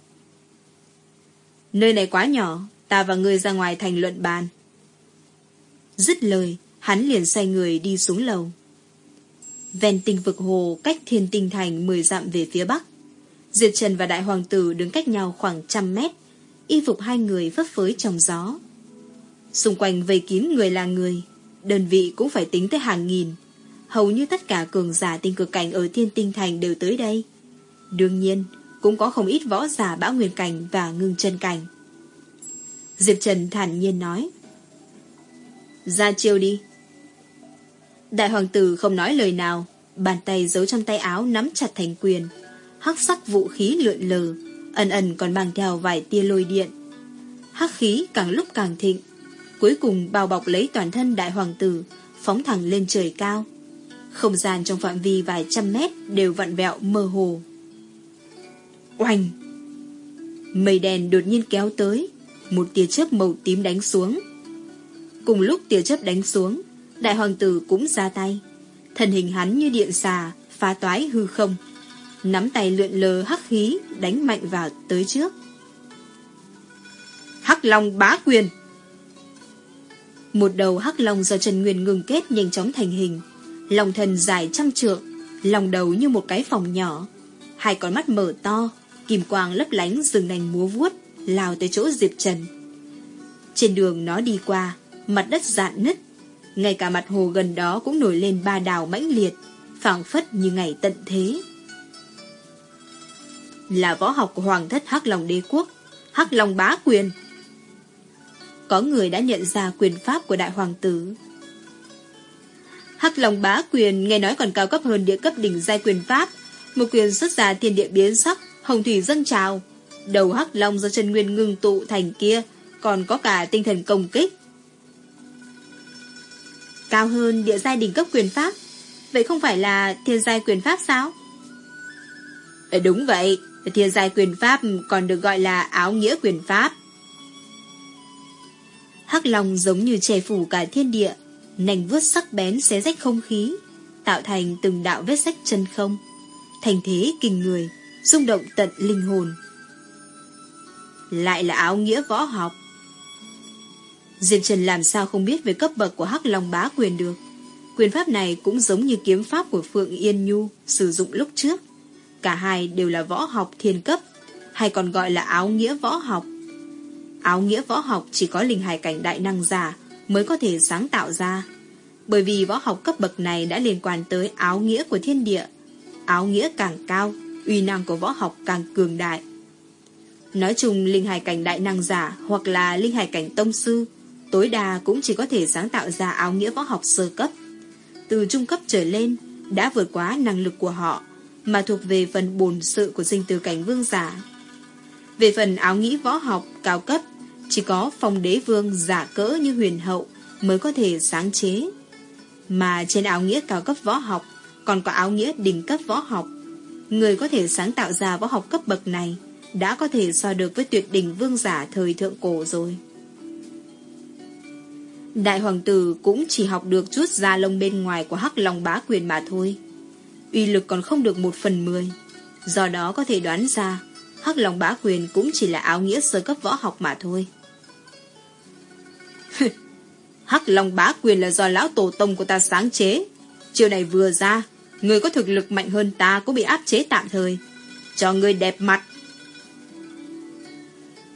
Nơi này quá nhỏ, ta và ngươi ra ngoài thành luận bàn. Dứt lời, hắn liền xoay người đi xuống lầu. Ven tinh vực hồ cách thiên tinh thành 10 dặm về phía bắc. Diệp Trần và đại hoàng tử đứng cách nhau khoảng trăm mét, y phục hai người phấp phới trong gió. Xung quanh vây kín người là người, đơn vị cũng phải tính tới hàng nghìn. Hầu như tất cả cường giả tinh cực cảnh ở thiên tinh thành đều tới đây. Đương nhiên, cũng có không ít võ giả bão nguyên cảnh và ngưng chân cảnh. Diệp Trần thản nhiên nói. Ra chiêu đi. Đại hoàng tử không nói lời nào, bàn tay giấu trong tay áo nắm chặt thành quyền. Hắc sắc vũ khí lượn lờ, ẩn ẩn còn mang theo vài tia lôi điện. Hắc khí càng lúc càng thịnh, cuối cùng bao bọc lấy toàn thân đại hoàng tử, phóng thẳng lên trời cao. Không gian trong phạm vi vài trăm mét đều vặn vẹo mơ hồ. Oanh! Mây đèn đột nhiên kéo tới, một tia chớp màu tím đánh xuống. Cùng lúc tia chớp đánh xuống, đại hoàng tử cũng ra tay. Thân hình hắn như điện xà, phá toái hư không. Nắm tay lượn lờ hắc khí, đánh mạnh vào tới trước. Hắc Long bá quyền Một đầu hắc long do Trần Nguyên ngừng kết nhanh chóng thành hình. Lòng thần dài trăm trượng, lòng đầu như một cái phòng nhỏ. Hai con mắt mở to, kim quang lấp lánh rừng nành múa vuốt, lao tới chỗ Diệp Trần. Trên đường nó đi qua, mặt đất dạn nứt, ngay cả mặt hồ gần đó cũng nổi lên ba đào mãnh liệt, phảng phất như ngày tận thế. Là võ học của Hoàng thất Hắc Long Đế Quốc, Hắc Long Bá Quyền. Có người đã nhận ra quyền pháp của Đại Hoàng tử. Hắc Long Bá Quyền nghe nói còn cao cấp hơn địa cấp đỉnh giai quyền pháp, một quyền xuất ra thiên địa biến sắc, hồng thủy dâng trào. Đầu Hắc Long do chân nguyên ngưng tụ thành kia, còn có cả tinh thần công kích. Cao hơn địa giai đỉnh cấp quyền pháp. Vậy không phải là thiên giai quyền pháp sao? Ờ, đúng vậy. Thiên giai quyền pháp còn được gọi là áo nghĩa quyền pháp. Hắc Long giống như che phủ cả thiên địa Nành vuốt sắc bén xé rách không khí Tạo thành từng đạo vết sách chân không. Thành thế kinh người rung động tận linh hồn. Lại là áo nghĩa võ học Diệp Trần làm sao không biết về cấp bậc của Hắc Long bá quyền được. Quyền pháp này cũng giống như kiếm pháp của Phượng Yên Nhu sử dụng lúc trước. Cả hai đều là võ học thiên cấp, hay còn gọi là áo nghĩa võ học. Áo nghĩa võ học chỉ có linh hải cảnh đại năng giả mới có thể sáng tạo ra. Bởi vì võ học cấp bậc này đã liên quan tới áo nghĩa của thiên địa. Áo nghĩa càng cao, uy năng của võ học càng cường đại. Nói chung linh hải cảnh đại năng giả hoặc là linh hải cảnh tông sư tối đa cũng chỉ có thể sáng tạo ra áo nghĩa võ học sơ cấp. Từ trung cấp trở lên, đã vượt quá năng lực của họ, mà thuộc về phần bồn sự của sinh từ cảnh vương giả. Về phần áo nghĩa võ học cao cấp, chỉ có phong đế vương giả cỡ như huyền hậu mới có thể sáng chế. Mà trên áo nghĩa cao cấp võ học, còn có áo nghĩa đỉnh cấp võ học. Người có thể sáng tạo ra võ học cấp bậc này đã có thể so được với tuyệt đỉnh vương giả thời thượng cổ rồi. Đại hoàng tử cũng chỉ học được chút da lông bên ngoài của hắc long bá quyền mà thôi. Uy lực còn không được một phần mười. Do đó có thể đoán ra, hắc long bá quyền cũng chỉ là áo nghĩa sơ cấp võ học mà thôi. hắc long bá quyền là do lão tổ tông của ta sáng chế. Chiều này vừa ra, người có thực lực mạnh hơn ta cũng bị áp chế tạm thời. Cho người đẹp mặt.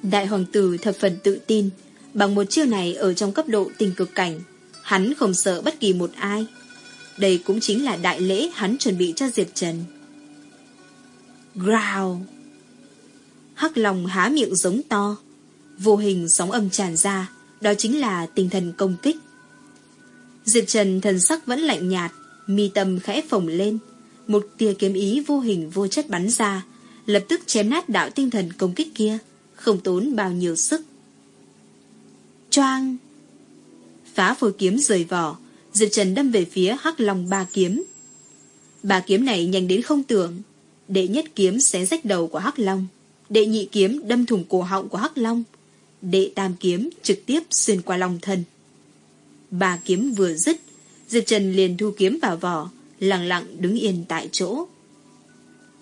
Đại hoàng tử thập phần tự tin, Bằng một chiêu này ở trong cấp độ tình cực cảnh, hắn không sợ bất kỳ một ai. Đây cũng chính là đại lễ hắn chuẩn bị cho Diệp Trần. Growl! Hắc lòng há miệng giống to. Vô hình sóng âm tràn ra, đó chính là tinh thần công kích. Diệp Trần thần sắc vẫn lạnh nhạt, mi tâm khẽ phồng lên. Một tia kiếm ý vô hình vô chất bắn ra, lập tức chém nát đạo tinh thần công kích kia, không tốn bao nhiêu sức. Choang! Phá phôi kiếm rời vỏ, Diệp Trần đâm về phía hắc long ba kiếm. Ba kiếm này nhanh đến không tưởng, đệ nhất kiếm xé rách đầu của hắc long, đệ nhị kiếm đâm thủng cổ họng của Hắc Long, đệ tam kiếm trực tiếp xuyên qua lòng thân. Ba kiếm vừa dứt, Diệp Trần liền thu kiếm vào vỏ, lặng lặng đứng yên tại chỗ.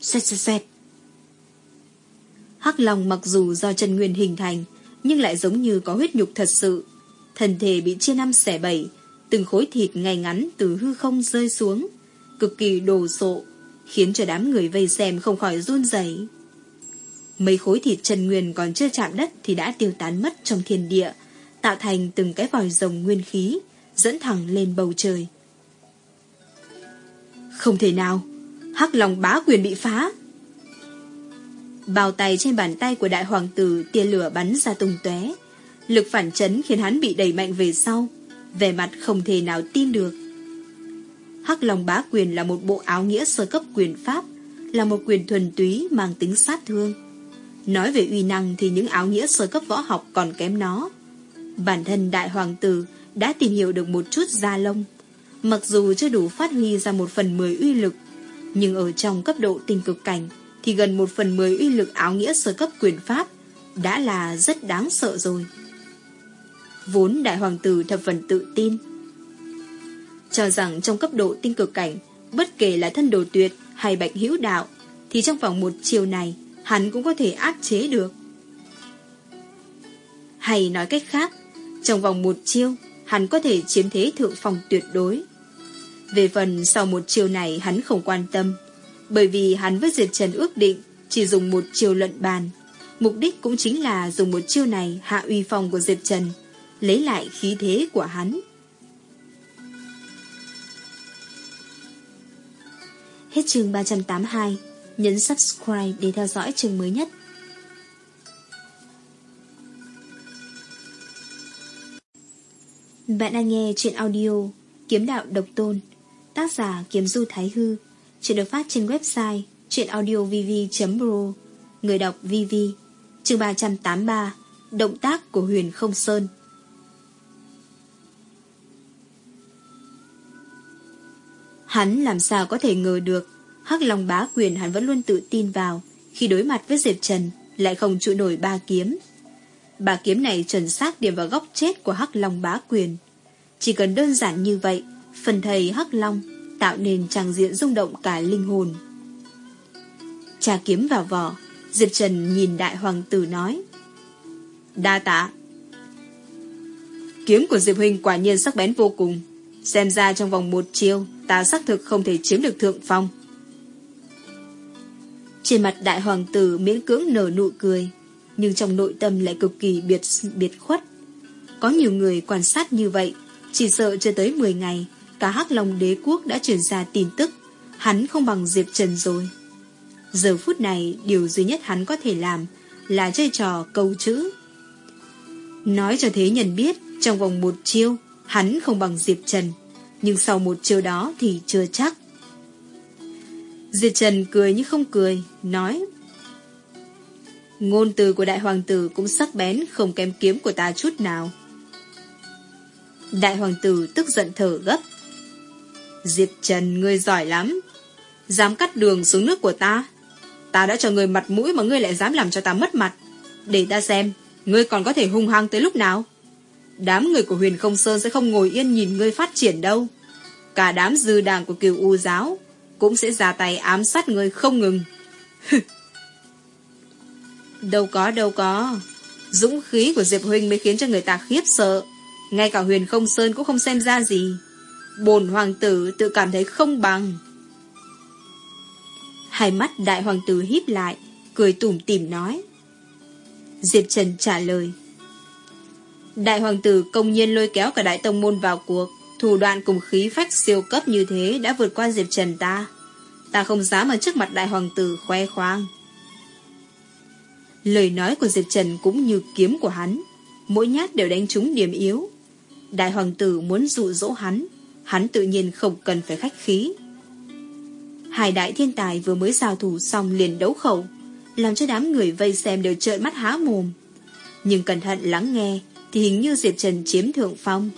Xẹt xẹt xẹt. Hắc Long mặc dù do chân nguyên hình thành, nhưng lại giống như có huyết nhục thật sự. Thân thể bị chia năm xẻ bảy, từng khối thịt ngay ngắn từ hư không rơi xuống, cực kỳ đồ sộ, khiến cho đám người vây xem không khỏi run rẩy. Mấy khối thịt trần nguyên còn chưa chạm đất thì đã tiêu tán mất trong thiên địa, tạo thành từng cái vòi rồng nguyên khí, dẫn thẳng lên bầu trời. Không thể nào, hắc lòng bá quyền bị phá. Bao tay trên bàn tay của đại hoàng tử tia lửa bắn ra tung tóe Lực phản chấn khiến hắn bị đẩy mạnh về sau, vẻ mặt không thể nào tin được. Hắc lòng bá quyền là một bộ áo nghĩa sơ cấp quyền pháp, là một quyền thuần túy mang tính sát thương. Nói về uy năng thì những áo nghĩa sơ cấp võ học còn kém nó. Bản thân đại hoàng tử đã tìm hiểu được một chút da lông. Mặc dù chưa đủ phát huy ra một phần mười uy lực, nhưng ở trong cấp độ tinh cực cảnh thì gần một phần mười uy lực áo nghĩa sơ cấp quyền pháp đã là rất đáng sợ rồi. Vốn đại hoàng tử thập phần tự tin. Cho rằng trong cấp độ tinh cực cảnh, bất kể là thân đồ tuyệt hay bạch hữu đạo, thì trong vòng một chiều này, hắn cũng có thể áp chế được. Hay nói cách khác, trong vòng một chiêu, hắn có thể chiếm thế thượng phòng tuyệt đối. Về phần sau một chiêu này hắn không quan tâm, bởi vì hắn với Diệp Trần ước định chỉ dùng một chiêu luận bàn. Mục đích cũng chính là dùng một chiêu này hạ uy phong của Diệp Trần, lấy lại khí thế của hắn. Hết chương 382, nhấn subscribe để theo dõi chương mới nhất. Bạn đang nghe chuyện audio Kiếm đạo độc tôn Tác giả Kiếm Du Thái Hư Chuyện được phát trên website chuyenaudiovv.pro Người đọc VV Chương 383 Động tác của Huyền Không Sơn. Hắn làm sao có thể ngờ được, Hắc Long bá quyền hắn vẫn luôn tự tin vào, Khi đối mặt với Diệp Trần, Lại không trụ nổi ba kiếm. Ba kiếm này chuẩn xác điểm vào góc chết của Hắc Long bá quyền. Chỉ cần đơn giản như vậy, Phần thầy Hắc Long Tạo nên trang diện rung động cả linh hồn. Trà kiếm vào vỏ, Diệp Trần nhìn đại hoàng tử nói, Đa tạ. Kiếm của Diệp Huynh quả nhiên sắc bén vô cùng. Xem ra trong vòng một chiêu, Ta xác thực không thể chiếm được thượng phong. Trên mặt đại hoàng tử miễn cưỡng nở nụ cười, Nhưng trong nội tâm lại cực kỳ biệt biệt khuất. Có nhiều người quan sát như vậy, Chỉ sợ chưa tới 10 ngày Cả hắc long đế quốc đã truyền ra tin tức. Hắn không bằng Diệp Trần rồi. Giờ phút này, Điều duy nhất hắn có thể làm Là chơi trò câu chữ. Nói cho thế nhân biết, Trong vòng một chiêu, Hắn không bằng Diệp Trần, Nhưng sau một chiêu đó thì chưa chắc. Diệp Trần cười như không cười, Nói, Ngôn từ của đại hoàng tử Cũng sắc bén, không kém kiếm của ta chút nào. Đại hoàng tử tức giận thở gấp Diệp Trần ngươi giỏi lắm. Dám cắt đường xuống nước của ta. Ta đã cho ngươi mặt mũi mà ngươi lại dám làm cho ta mất mặt. Để ta xem, Ngươi còn có thể hung hăng tới lúc nào. Đám người của huyền không sơn sẽ không ngồi yên nhìn ngươi phát triển đâu. Cả đám dư đảng của kiều u giáo Cũng sẽ ra tay ám sát ngươi không ngừng. Đâu có đâu có. Dũng khí của Diệp Huynh mới khiến cho người ta khiếp sợ. Ngay cả huyền không sơn cũng không xem ra gì bồn hoàng tử tự cảm thấy không bằng. Hai mắt đại hoàng tử híp lại, cười tủm tỉm nói. Diệp Trần trả lời. Đại hoàng tử công nhiên lôi kéo cả đại tông môn vào cuộc, thủ đoạn cùng khí phách siêu cấp như thế đã vượt qua Diệp Trần ta. Ta không dám ở trước mặt đại hoàng tử khoe khoang. Lời nói của Diệp Trần cũng như kiếm của hắn, mỗi nhát đều đánh trúng điểm yếu. Đại hoàng tử muốn dụ dỗ hắn, hắn tự nhiên không cần phải khách khí. Hai đại thiên tài vừa mới giao thủ xong liền đấu khẩu, làm cho đám người vây xem đều trợn mắt há mồm. Nhưng cẩn thận lắng nghe, thì hình như Diệp Trần chiếm thượng phong.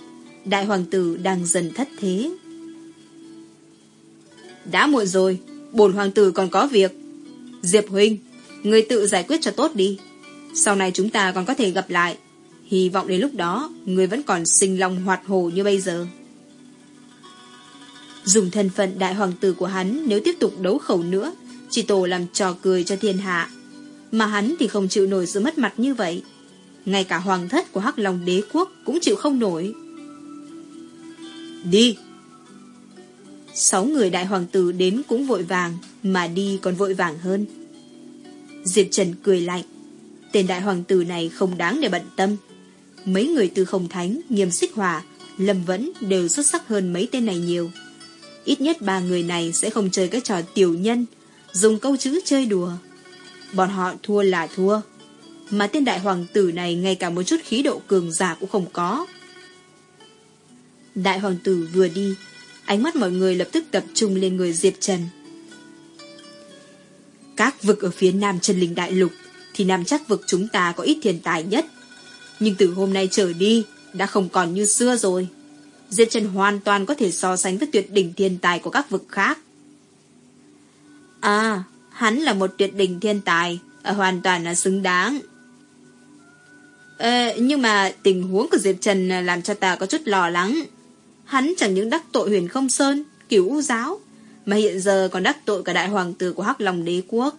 Đại hoàng tử đang dần thất thế. Đã muộn rồi, bổn hoàng tử còn có việc. Diệp Huynh, Người tự giải quyết cho tốt đi. Sau này chúng ta còn có thể gặp lại. Hy vọng đến lúc đó, người vẫn còn sinh lòng hoạt hồ như bây giờ. Dùng thân phận đại hoàng tử của hắn nếu tiếp tục đấu khẩu nữa, chỉ tổ làm trò cười cho thiên hạ. Mà hắn thì không chịu nổi sự mất mặt như vậy. Ngay cả hoàng thất của Hắc Long đế quốc cũng chịu không nổi. Đi! Sáu người đại hoàng tử đến cũng vội vàng, mà đi còn vội vàng hơn. Diệp Trần cười lạnh. Tên đại hoàng tử này không đáng để bận tâm. Mấy người từ không thánh, nghiêm xích hòa, lâm vẫn đều xuất sắc hơn mấy tên này nhiều. Ít nhất ba người này sẽ không chơi các trò tiểu nhân, dùng câu chữ chơi đùa. Bọn họ thua là thua. Mà tên đại hoàng tử này ngay cả một chút khí độ cường giả cũng không có. Đại hoàng tử vừa đi, ánh mắt mọi người lập tức tập trung lên người Diệp Trần. Các vực ở phía nam chân linh đại lục thì nam chắc vực chúng ta có ít thiên tài nhất. Nhưng từ hôm nay trở đi đã không còn như xưa rồi. Diệp Trần hoàn toàn có thể so sánh với tuyệt đỉnh thiên tài của các vực khác. À, hắn là một tuyệt đỉnh thiên tài, à, hoàn toàn là xứng đáng. Ờ, nhưng mà tình huống của Diệp Trần làm cho ta có chút lo lắng. Hắn chẳng những đắc tội huyền không sơn, cửu u giáo, mà hiện giờ còn đắc tội cả đại hoàng tử của Hắc Long đế quốc.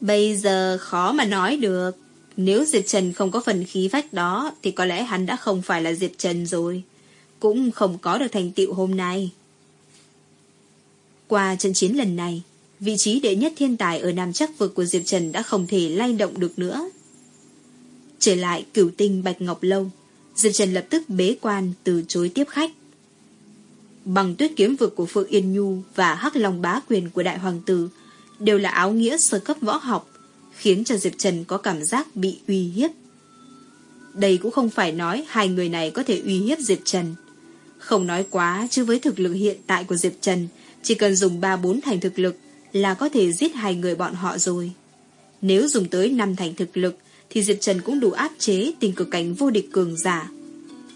Bây giờ khó mà nói được. Nếu Diệp Trần không có phần khí phách đó thì có lẽ hắn đã không phải là Diệp Trần rồi. Cũng không có được thành tựu hôm nay. Qua trận chiến lần này, vị trí đệ nhất thiên tài ở Nam Chắc vực của Diệp Trần đã không thể lay động được nữa. Trở lại cửu tinh Bạch Ngọc Lâu, Diệp Trần lập tức bế quan từ chối tiếp khách. Bằng tuyết kiếm vực của Phượng Yên Nhu và hắc long bá quyền của Đại Hoàng Tử đều là áo nghĩa sơ cấp võ học, khiến cho Diệp Trần có cảm giác bị uy hiếp. Đây cũng không phải nói hai người này có thể uy hiếp Diệp Trần. Không nói quá, chứ với thực lực hiện tại của Diệp Trần, chỉ cần dùng 3-4 thành thực lực là có thể giết hai người bọn họ rồi. Nếu dùng tới 5 thành thực lực, thì Diệp Trần cũng đủ áp chế tình cực cảnh vô địch cường giả.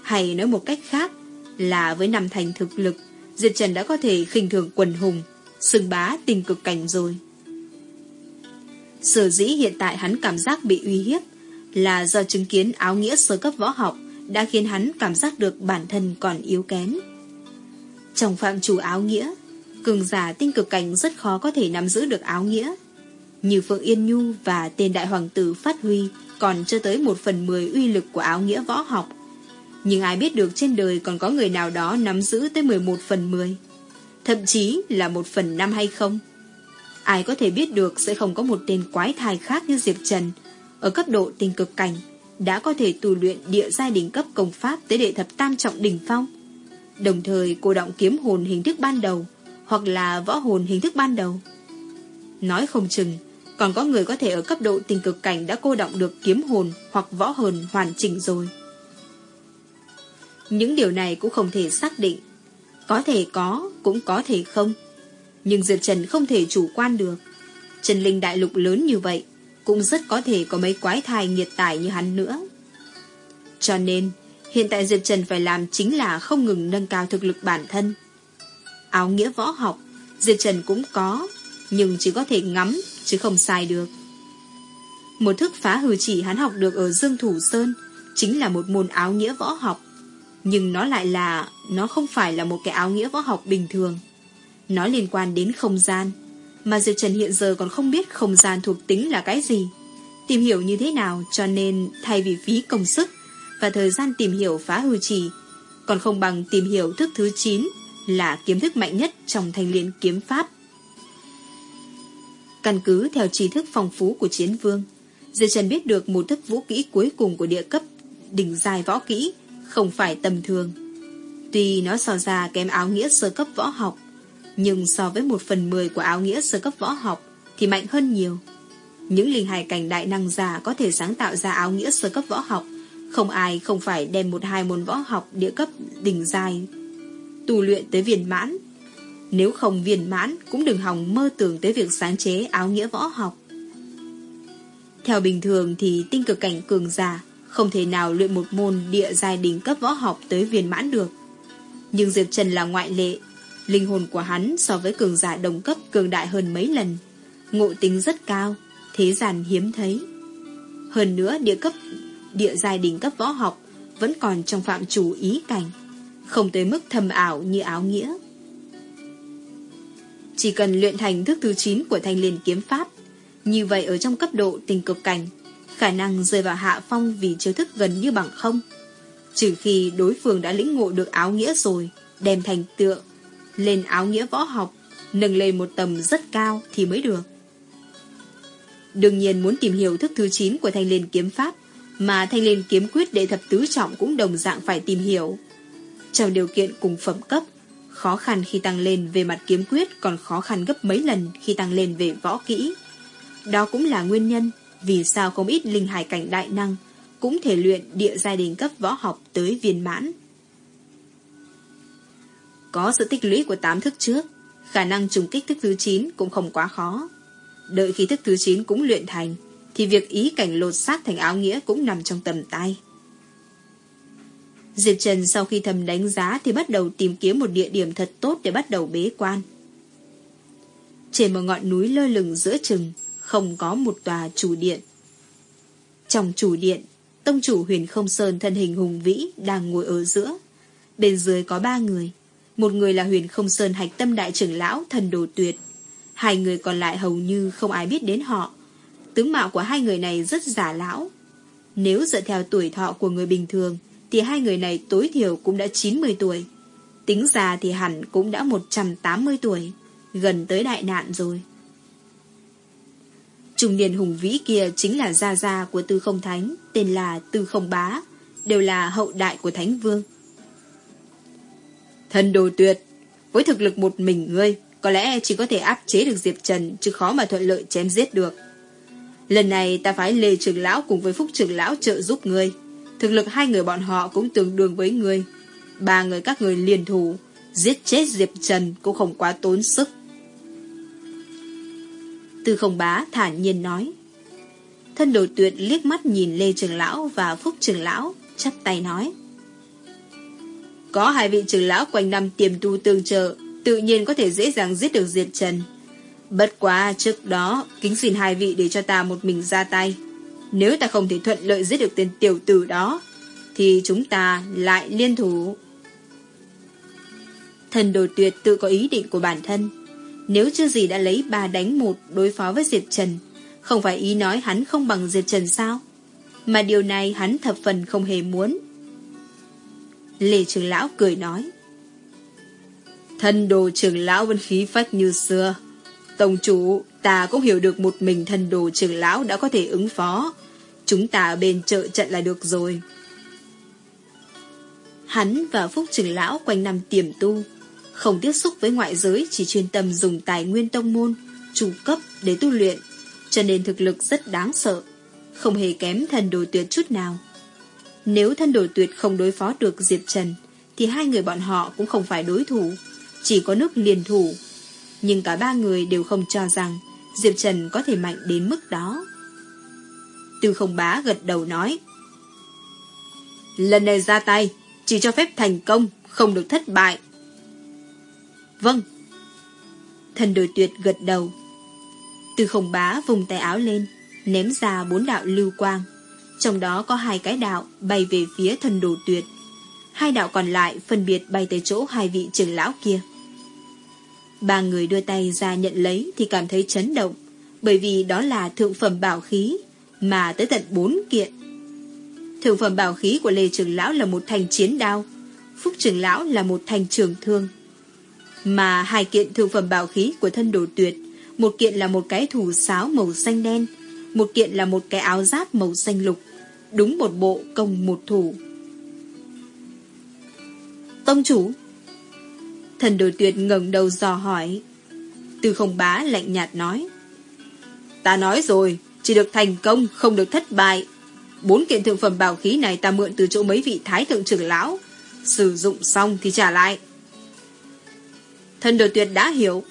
Hay nói một cách khác, là với năm thành thực lực, Diệp Trần đã có thể khinh thường quần hùng, sừng bá tình cực cảnh rồi. Sở dĩ hiện tại hắn cảm giác bị uy hiếp là do chứng kiến áo nghĩa sơ cấp võ học đã khiến hắn cảm giác được bản thân còn yếu kém. Trong phạm chủ áo nghĩa, cường giả tinh cực cảnh rất khó có thể nắm giữ được áo nghĩa. Như Phượng Yên Nhu và tên đại hoàng tử phát huy còn chưa tới một phần mười uy lực của áo nghĩa võ học. Nhưng ai biết được trên đời còn có người nào đó nắm giữ tới 11 phần 10. Thậm chí là một phần năm hay không? Ai có thể biết được sẽ không có một tên quái thai khác như Diệp Trần ở cấp độ tinh cực cảnh đã có thể tu luyện địa giai đỉnh cấp công pháp tới đệ thập tam trọng đỉnh phong. Đồng thời cô động kiếm hồn hình thức ban đầu hoặc là võ hồn hình thức ban đầu. Nói không chừng, còn có người có thể ở cấp độ tình cực cảnh đã cô động được kiếm hồn hoặc võ hồn hoàn chỉnh rồi. Những điều này cũng không thể xác định. Có thể có, cũng có thể không. Nhưng Diệp Trần không thể chủ quan được. Trần Linh đại lục lớn như vậy, cũng rất có thể có mấy quái thai nghiệt tài như hắn nữa. Cho nên, hiện tại Diệp Trần phải làm chính là không ngừng nâng cao thực lực bản thân. Áo nghĩa võ học, Diệp Trần cũng có, nhưng chỉ có thể ngắm, chứ không sai được. Một thức phá hư chỉ hắn học được ở Dương Thủ Sơn chính là một môn áo nghĩa võ học. Nhưng nó lại là, nó không phải là một cái áo nghĩa võ học bình thường. Nó liên quan đến không gian, mà Diệp Trần hiện giờ còn không biết không gian thuộc tính là cái gì. Tìm hiểu như thế nào cho nên thay vì phí công sức và thời gian tìm hiểu phá hư trì, còn không bằng tìm hiểu thức thứ 9 là kiếm thức mạnh nhất trong thanh liên kiếm pháp. Căn cứ theo tri thức phong phú của chiến vương, Diệp Trần biết được một thức vũ kỹ cuối cùng của địa cấp đỉnh dài võ kỹ không phải tầm thường. Tuy nó so ra kém áo nghĩa sơ cấp võ học, nhưng so với một phần mười của áo nghĩa sơ cấp võ học thì mạnh hơn nhiều. Những linh hài cảnh đại năng già có thể sáng tạo ra áo nghĩa sơ cấp võ học, không ai không phải đem một hai môn võ học địa cấp đỉnh dài tu luyện tới viên mãn. Nếu không viên mãn cũng đừng hòng mơ tưởng tới việc sáng chế áo nghĩa võ học. Theo bình thường thì tinh cực cảnh cường già không thể nào luyện một môn địa giai đỉnh cấp võ học tới viên mãn được. Nhưng Diệp Trần là ngoại lệ, linh hồn của hắn so với cường giả đồng cấp cường đại hơn mấy lần. ngộ tính rất cao, thế gian hiếm thấy. Hơn nữa địa cấp địa giai đỉnh cấp võ học vẫn còn trong phạm chủ ý cảnh, không tới mức thầm ảo như áo nghĩa. Chỉ cần luyện thành thức thứ 9 của thanh liền kiếm pháp, như vậy ở trong cấp độ tình cực cảnh, khả năng rơi vào hạ phong vì chiêu thức gần như bằng không. Trừ khi đối phương đã lĩnh ngộ được áo nghĩa rồi, đem thành tượng, lên áo nghĩa võ học, nâng lên một tầm rất cao thì mới được. Đương nhiên muốn tìm hiểu thức thứ 9 của thanh liên kiếm pháp, mà thanh liên kiếm quyết đệ thập tứ trọng cũng đồng dạng phải tìm hiểu. Trong điều kiện cùng phẩm cấp, khó khăn khi tăng lên về mặt kiếm quyết còn khó khăn gấp mấy lần khi tăng lên về võ kỹ. Đó cũng là nguyên nhân vì sao không ít linh hải cảnh đại năng cũng thể luyện địa giai đình cấp võ học tới viên mãn. Có sự tích lũy của tám thức trước, khả năng trùng kích thức thứ 9 cũng không quá khó. Đợi khi thức thứ 9 cũng luyện thành, thì việc ý cảnh lột xác thành áo nghĩa cũng nằm trong tầm tay. Diệp Trần sau khi thầm đánh giá thì bắt đầu tìm kiếm một địa điểm thật tốt để bắt đầu bế quan. Trên một ngọn núi lơ lửng giữa chừng, không có một tòa chủ điện. Trong chủ điện, tông chủ huyền không sơn thân hình hùng vĩ đang ngồi ở giữa. Bên dưới có ba người. Một người là huyền không sơn hạch tâm đại trưởng lão thần đồ tuyệt. Hai người còn lại hầu như không ai biết đến họ. Tướng mạo của hai người này rất giả lão. Nếu dựa theo tuổi thọ của người bình thường, thì hai người này tối thiểu cũng đã 90 tuổi. Tính già thì hẳn cũng đã 180 tuổi, gần tới đại nạn rồi. Trung niên hùng vĩ kia chính là gia gia của Tư Không Thánh, tên là Tư Không Bá, đều là hậu đại của Thánh Vương. Thần đồ tuyệt, với thực lực một mình ngươi, có lẽ chỉ có thể áp chế được Diệp Trần, chứ khó mà thuận lợi chém giết được. Lần này ta phải Lê Trường Lão cùng với Phúc Trường Lão trợ giúp ngươi. Thực lực hai người bọn họ cũng tương đương với ngươi. Ba người các người liền thủ, giết chết Diệp Trần cũng không quá tốn sức. Tư không bá thản nhiên nói. Thân đồ tuyệt liếc mắt nhìn Lê Trường Lão và Phúc Trường Lão, chắp tay nói. Có hai vị trưởng lão quanh năm tiềm tu tương trợ, tự nhiên có thể dễ dàng giết được Diệt Trần. Bất quá trước đó, kính xin hai vị để cho ta một mình ra tay. Nếu ta không thể thuận lợi giết được tên tiểu tử đó, thì chúng ta lại liên thủ. Thần đồ tuyệt tự có ý định của bản thân. Nếu chưa gì đã lấy ba đánh một đối phó với Diệp Trần, không phải ý nói hắn không bằng Diệp Trần sao? Mà điều này hắn thập phần không hề muốn. Lê Trường Lão cười nói. Thân đồ trường lão vẫn khí phách như xưa. Tổng chủ, ta cũng hiểu được một mình thân đồ trường lão đã có thể ứng phó. Chúng ta ở bên chợ trận là được rồi. Hắn và Phúc Trường Lão quanh năm tiềm tu, không tiếp xúc với ngoại giới chỉ chuyên tâm dùng tài nguyên tông môn, trung cấp để tu luyện, cho nên thực lực rất đáng sợ, không hề kém thần đồ tuyệt chút nào. Nếu thân đồ tuyệt không đối phó được Diệp Trần, thì hai người bọn họ cũng không phải đối thủ, chỉ có nước liền thủ. Nhưng cả ba người đều không cho rằng Diệp Trần có thể mạnh đến mức đó. Từ không bá gật đầu nói. Lần này ra tay, chỉ cho phép thành công, không được thất bại. Vâng. Thần đồ tuyệt gật đầu. Từ không bá vùng tay áo lên, ném ra bốn đạo lưu quang. Trong đó có hai cái đạo bay về phía thần đồ tuyệt. Hai đạo còn lại phân biệt bay tới chỗ hai vị trưởng lão kia. Ba người đưa tay ra nhận lấy thì cảm thấy chấn động, bởi vì đó là thượng phẩm bảo khí, mà tới tận bốn kiện. Thượng phẩm bảo khí của Lê Trường Lão là một thành chiến đao, Phúc Trường Lão là một thành trường thương. Mà hai kiện thượng phẩm bảo khí của thân đồ tuyệt, một kiện là một cái thủ sáo màu xanh đen, một kiện là một cái áo giáp màu xanh lục, đúng một bộ công một thủ. Tông chủ Thần đồ tuyệt ngẩng đầu dò hỏi. Từ không bá lạnh nhạt nói. Ta nói rồi, chỉ được thành công, không được thất bại. Bốn kiện thượng phẩm bảo khí này ta mượn từ chỗ mấy vị thái thượng trưởng lão. Sử dụng xong thì trả lại. Thần đồ tuyệt đã hiểu.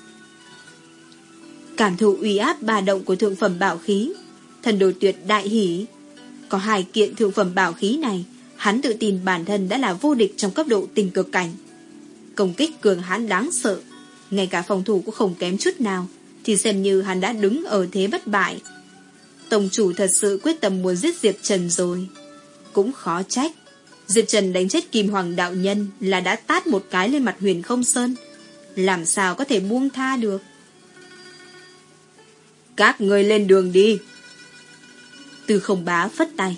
Cảm thụ uy áp bà động của thượng phẩm bảo khí. Thần đồ tuyệt đại hỉ. Có hai kiện thượng phẩm bảo khí này, hắn tự tin bản thân đã là vô địch trong cấp độ tình cực cảnh. Công kích cường hãn đáng sợ, ngay cả phòng thủ cũng không kém chút nào, thì xem như hắn đã đứng ở thế bất bại. Tổng chủ thật sự quyết tâm muốn giết Diệp Trần rồi. Cũng khó trách. Diệp Trần đánh chết Kim Hoàng Đạo Nhân là đã tát một cái lên mặt huyền không sơn. Làm sao có thể buông tha được. Các người lên đường đi. Tư không bá phất tay.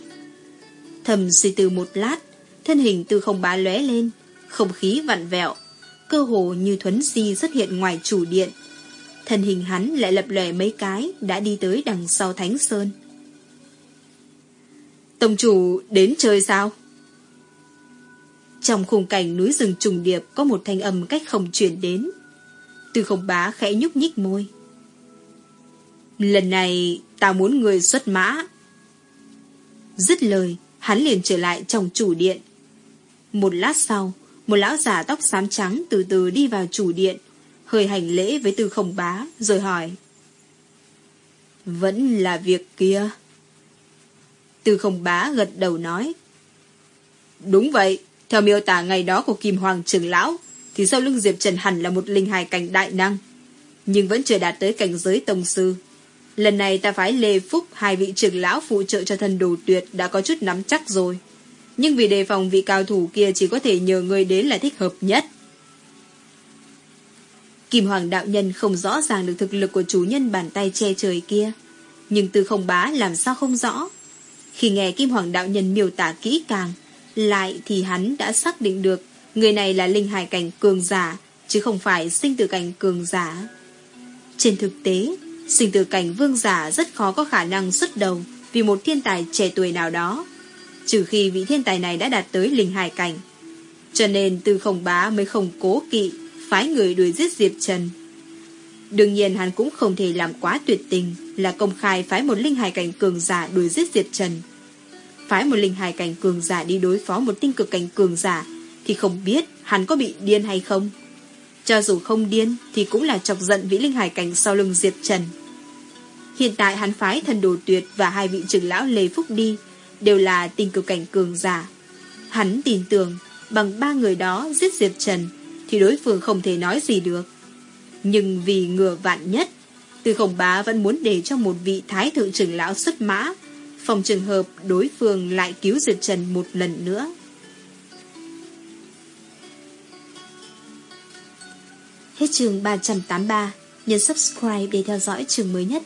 Thầm suy tư một lát, thân hình Tư không bá lóe lên, không khí vặn vẹo, cơ hồ như thuấn di xuất hiện ngoài chủ điện. Thân hình hắn lại lập lòe mấy cái đã đi tới đằng sau Thánh Sơn. Tông chủ đến chơi sao? Trong khung cảnh núi rừng trùng điệp có một thanh âm cách không chuyển đến. Tư không bá khẽ nhúc nhích môi. Lần này ta muốn người xuất mã. Dứt lời, hắn liền trở lại trong chủ điện. Một lát sau, một lão già tóc xám trắng từ từ đi vào chủ điện, hơi hành lễ với tư không bá, rồi hỏi. Vẫn là việc kia. Tư không bá gật đầu nói. Đúng vậy, theo miêu tả ngày đó của Kim Hoàng trưởng lão, thì sau lưng Diệp Trần hẳn là một linh hài cảnh đại năng, nhưng vẫn chưa đạt tới cảnh giới tông sư. Lần này ta phái Lê Phúc hai vị trưởng lão phụ trợ cho thần đồ tuyệt đã có chút nắm chắc rồi. Nhưng vì đề phòng vị cao thủ kia chỉ có thể nhờ người đến là thích hợp nhất. Kim Hoàng đạo nhân không rõ ràng được thực lực của chủ nhân bàn tay che trời kia. Nhưng từ không bá làm sao không rõ. Khi nghe Kim Hoàng đạo nhân miêu tả kỹ càng, lại thì hắn đã xác định được người này là linh hải cảnh cường giả, chứ không phải sinh từ cảnh cường giả. Trên thực tế, sinh tử cảnh vương giả rất khó có khả năng xuất đầu vì một thiên tài trẻ tuổi nào đó, trừ khi vị thiên tài này đã đạt tới linh hải cảnh. Cho nên từ không bá mới không cố kỵ phái người đuổi giết Diệp Trần. Đương nhiên hắn cũng không thể làm quá tuyệt tình là công khai phái một linh hài cảnh cường giả đuổi giết Diệp Trần. Phái một linh hài cảnh cường giả đi đối phó một tinh cực cảnh cường giả thì không biết hắn có bị điên hay không. Cho dù không điên thì cũng là chọc giận vĩ linh hải cảnh sau lưng Diệp Trần. Hiện tại hắn phái thần đồ tuyệt và hai vị trưởng lão Lê Phúc đi đều là tinh cực cảnh cường giả. Hắn tin tưởng bằng ba người đó giết Diệp Trần thì đối phương không thể nói gì được. Nhưng vì ngừa vạn nhất, tư Khổng Bá vẫn muốn để cho một vị thái thượng trưởng lão xuất mã, phòng trường hợp đối phương lại cứu Diệp Trần một lần nữa. Hết trường 383, nhấn subscribe để theo dõi trường mới nhất.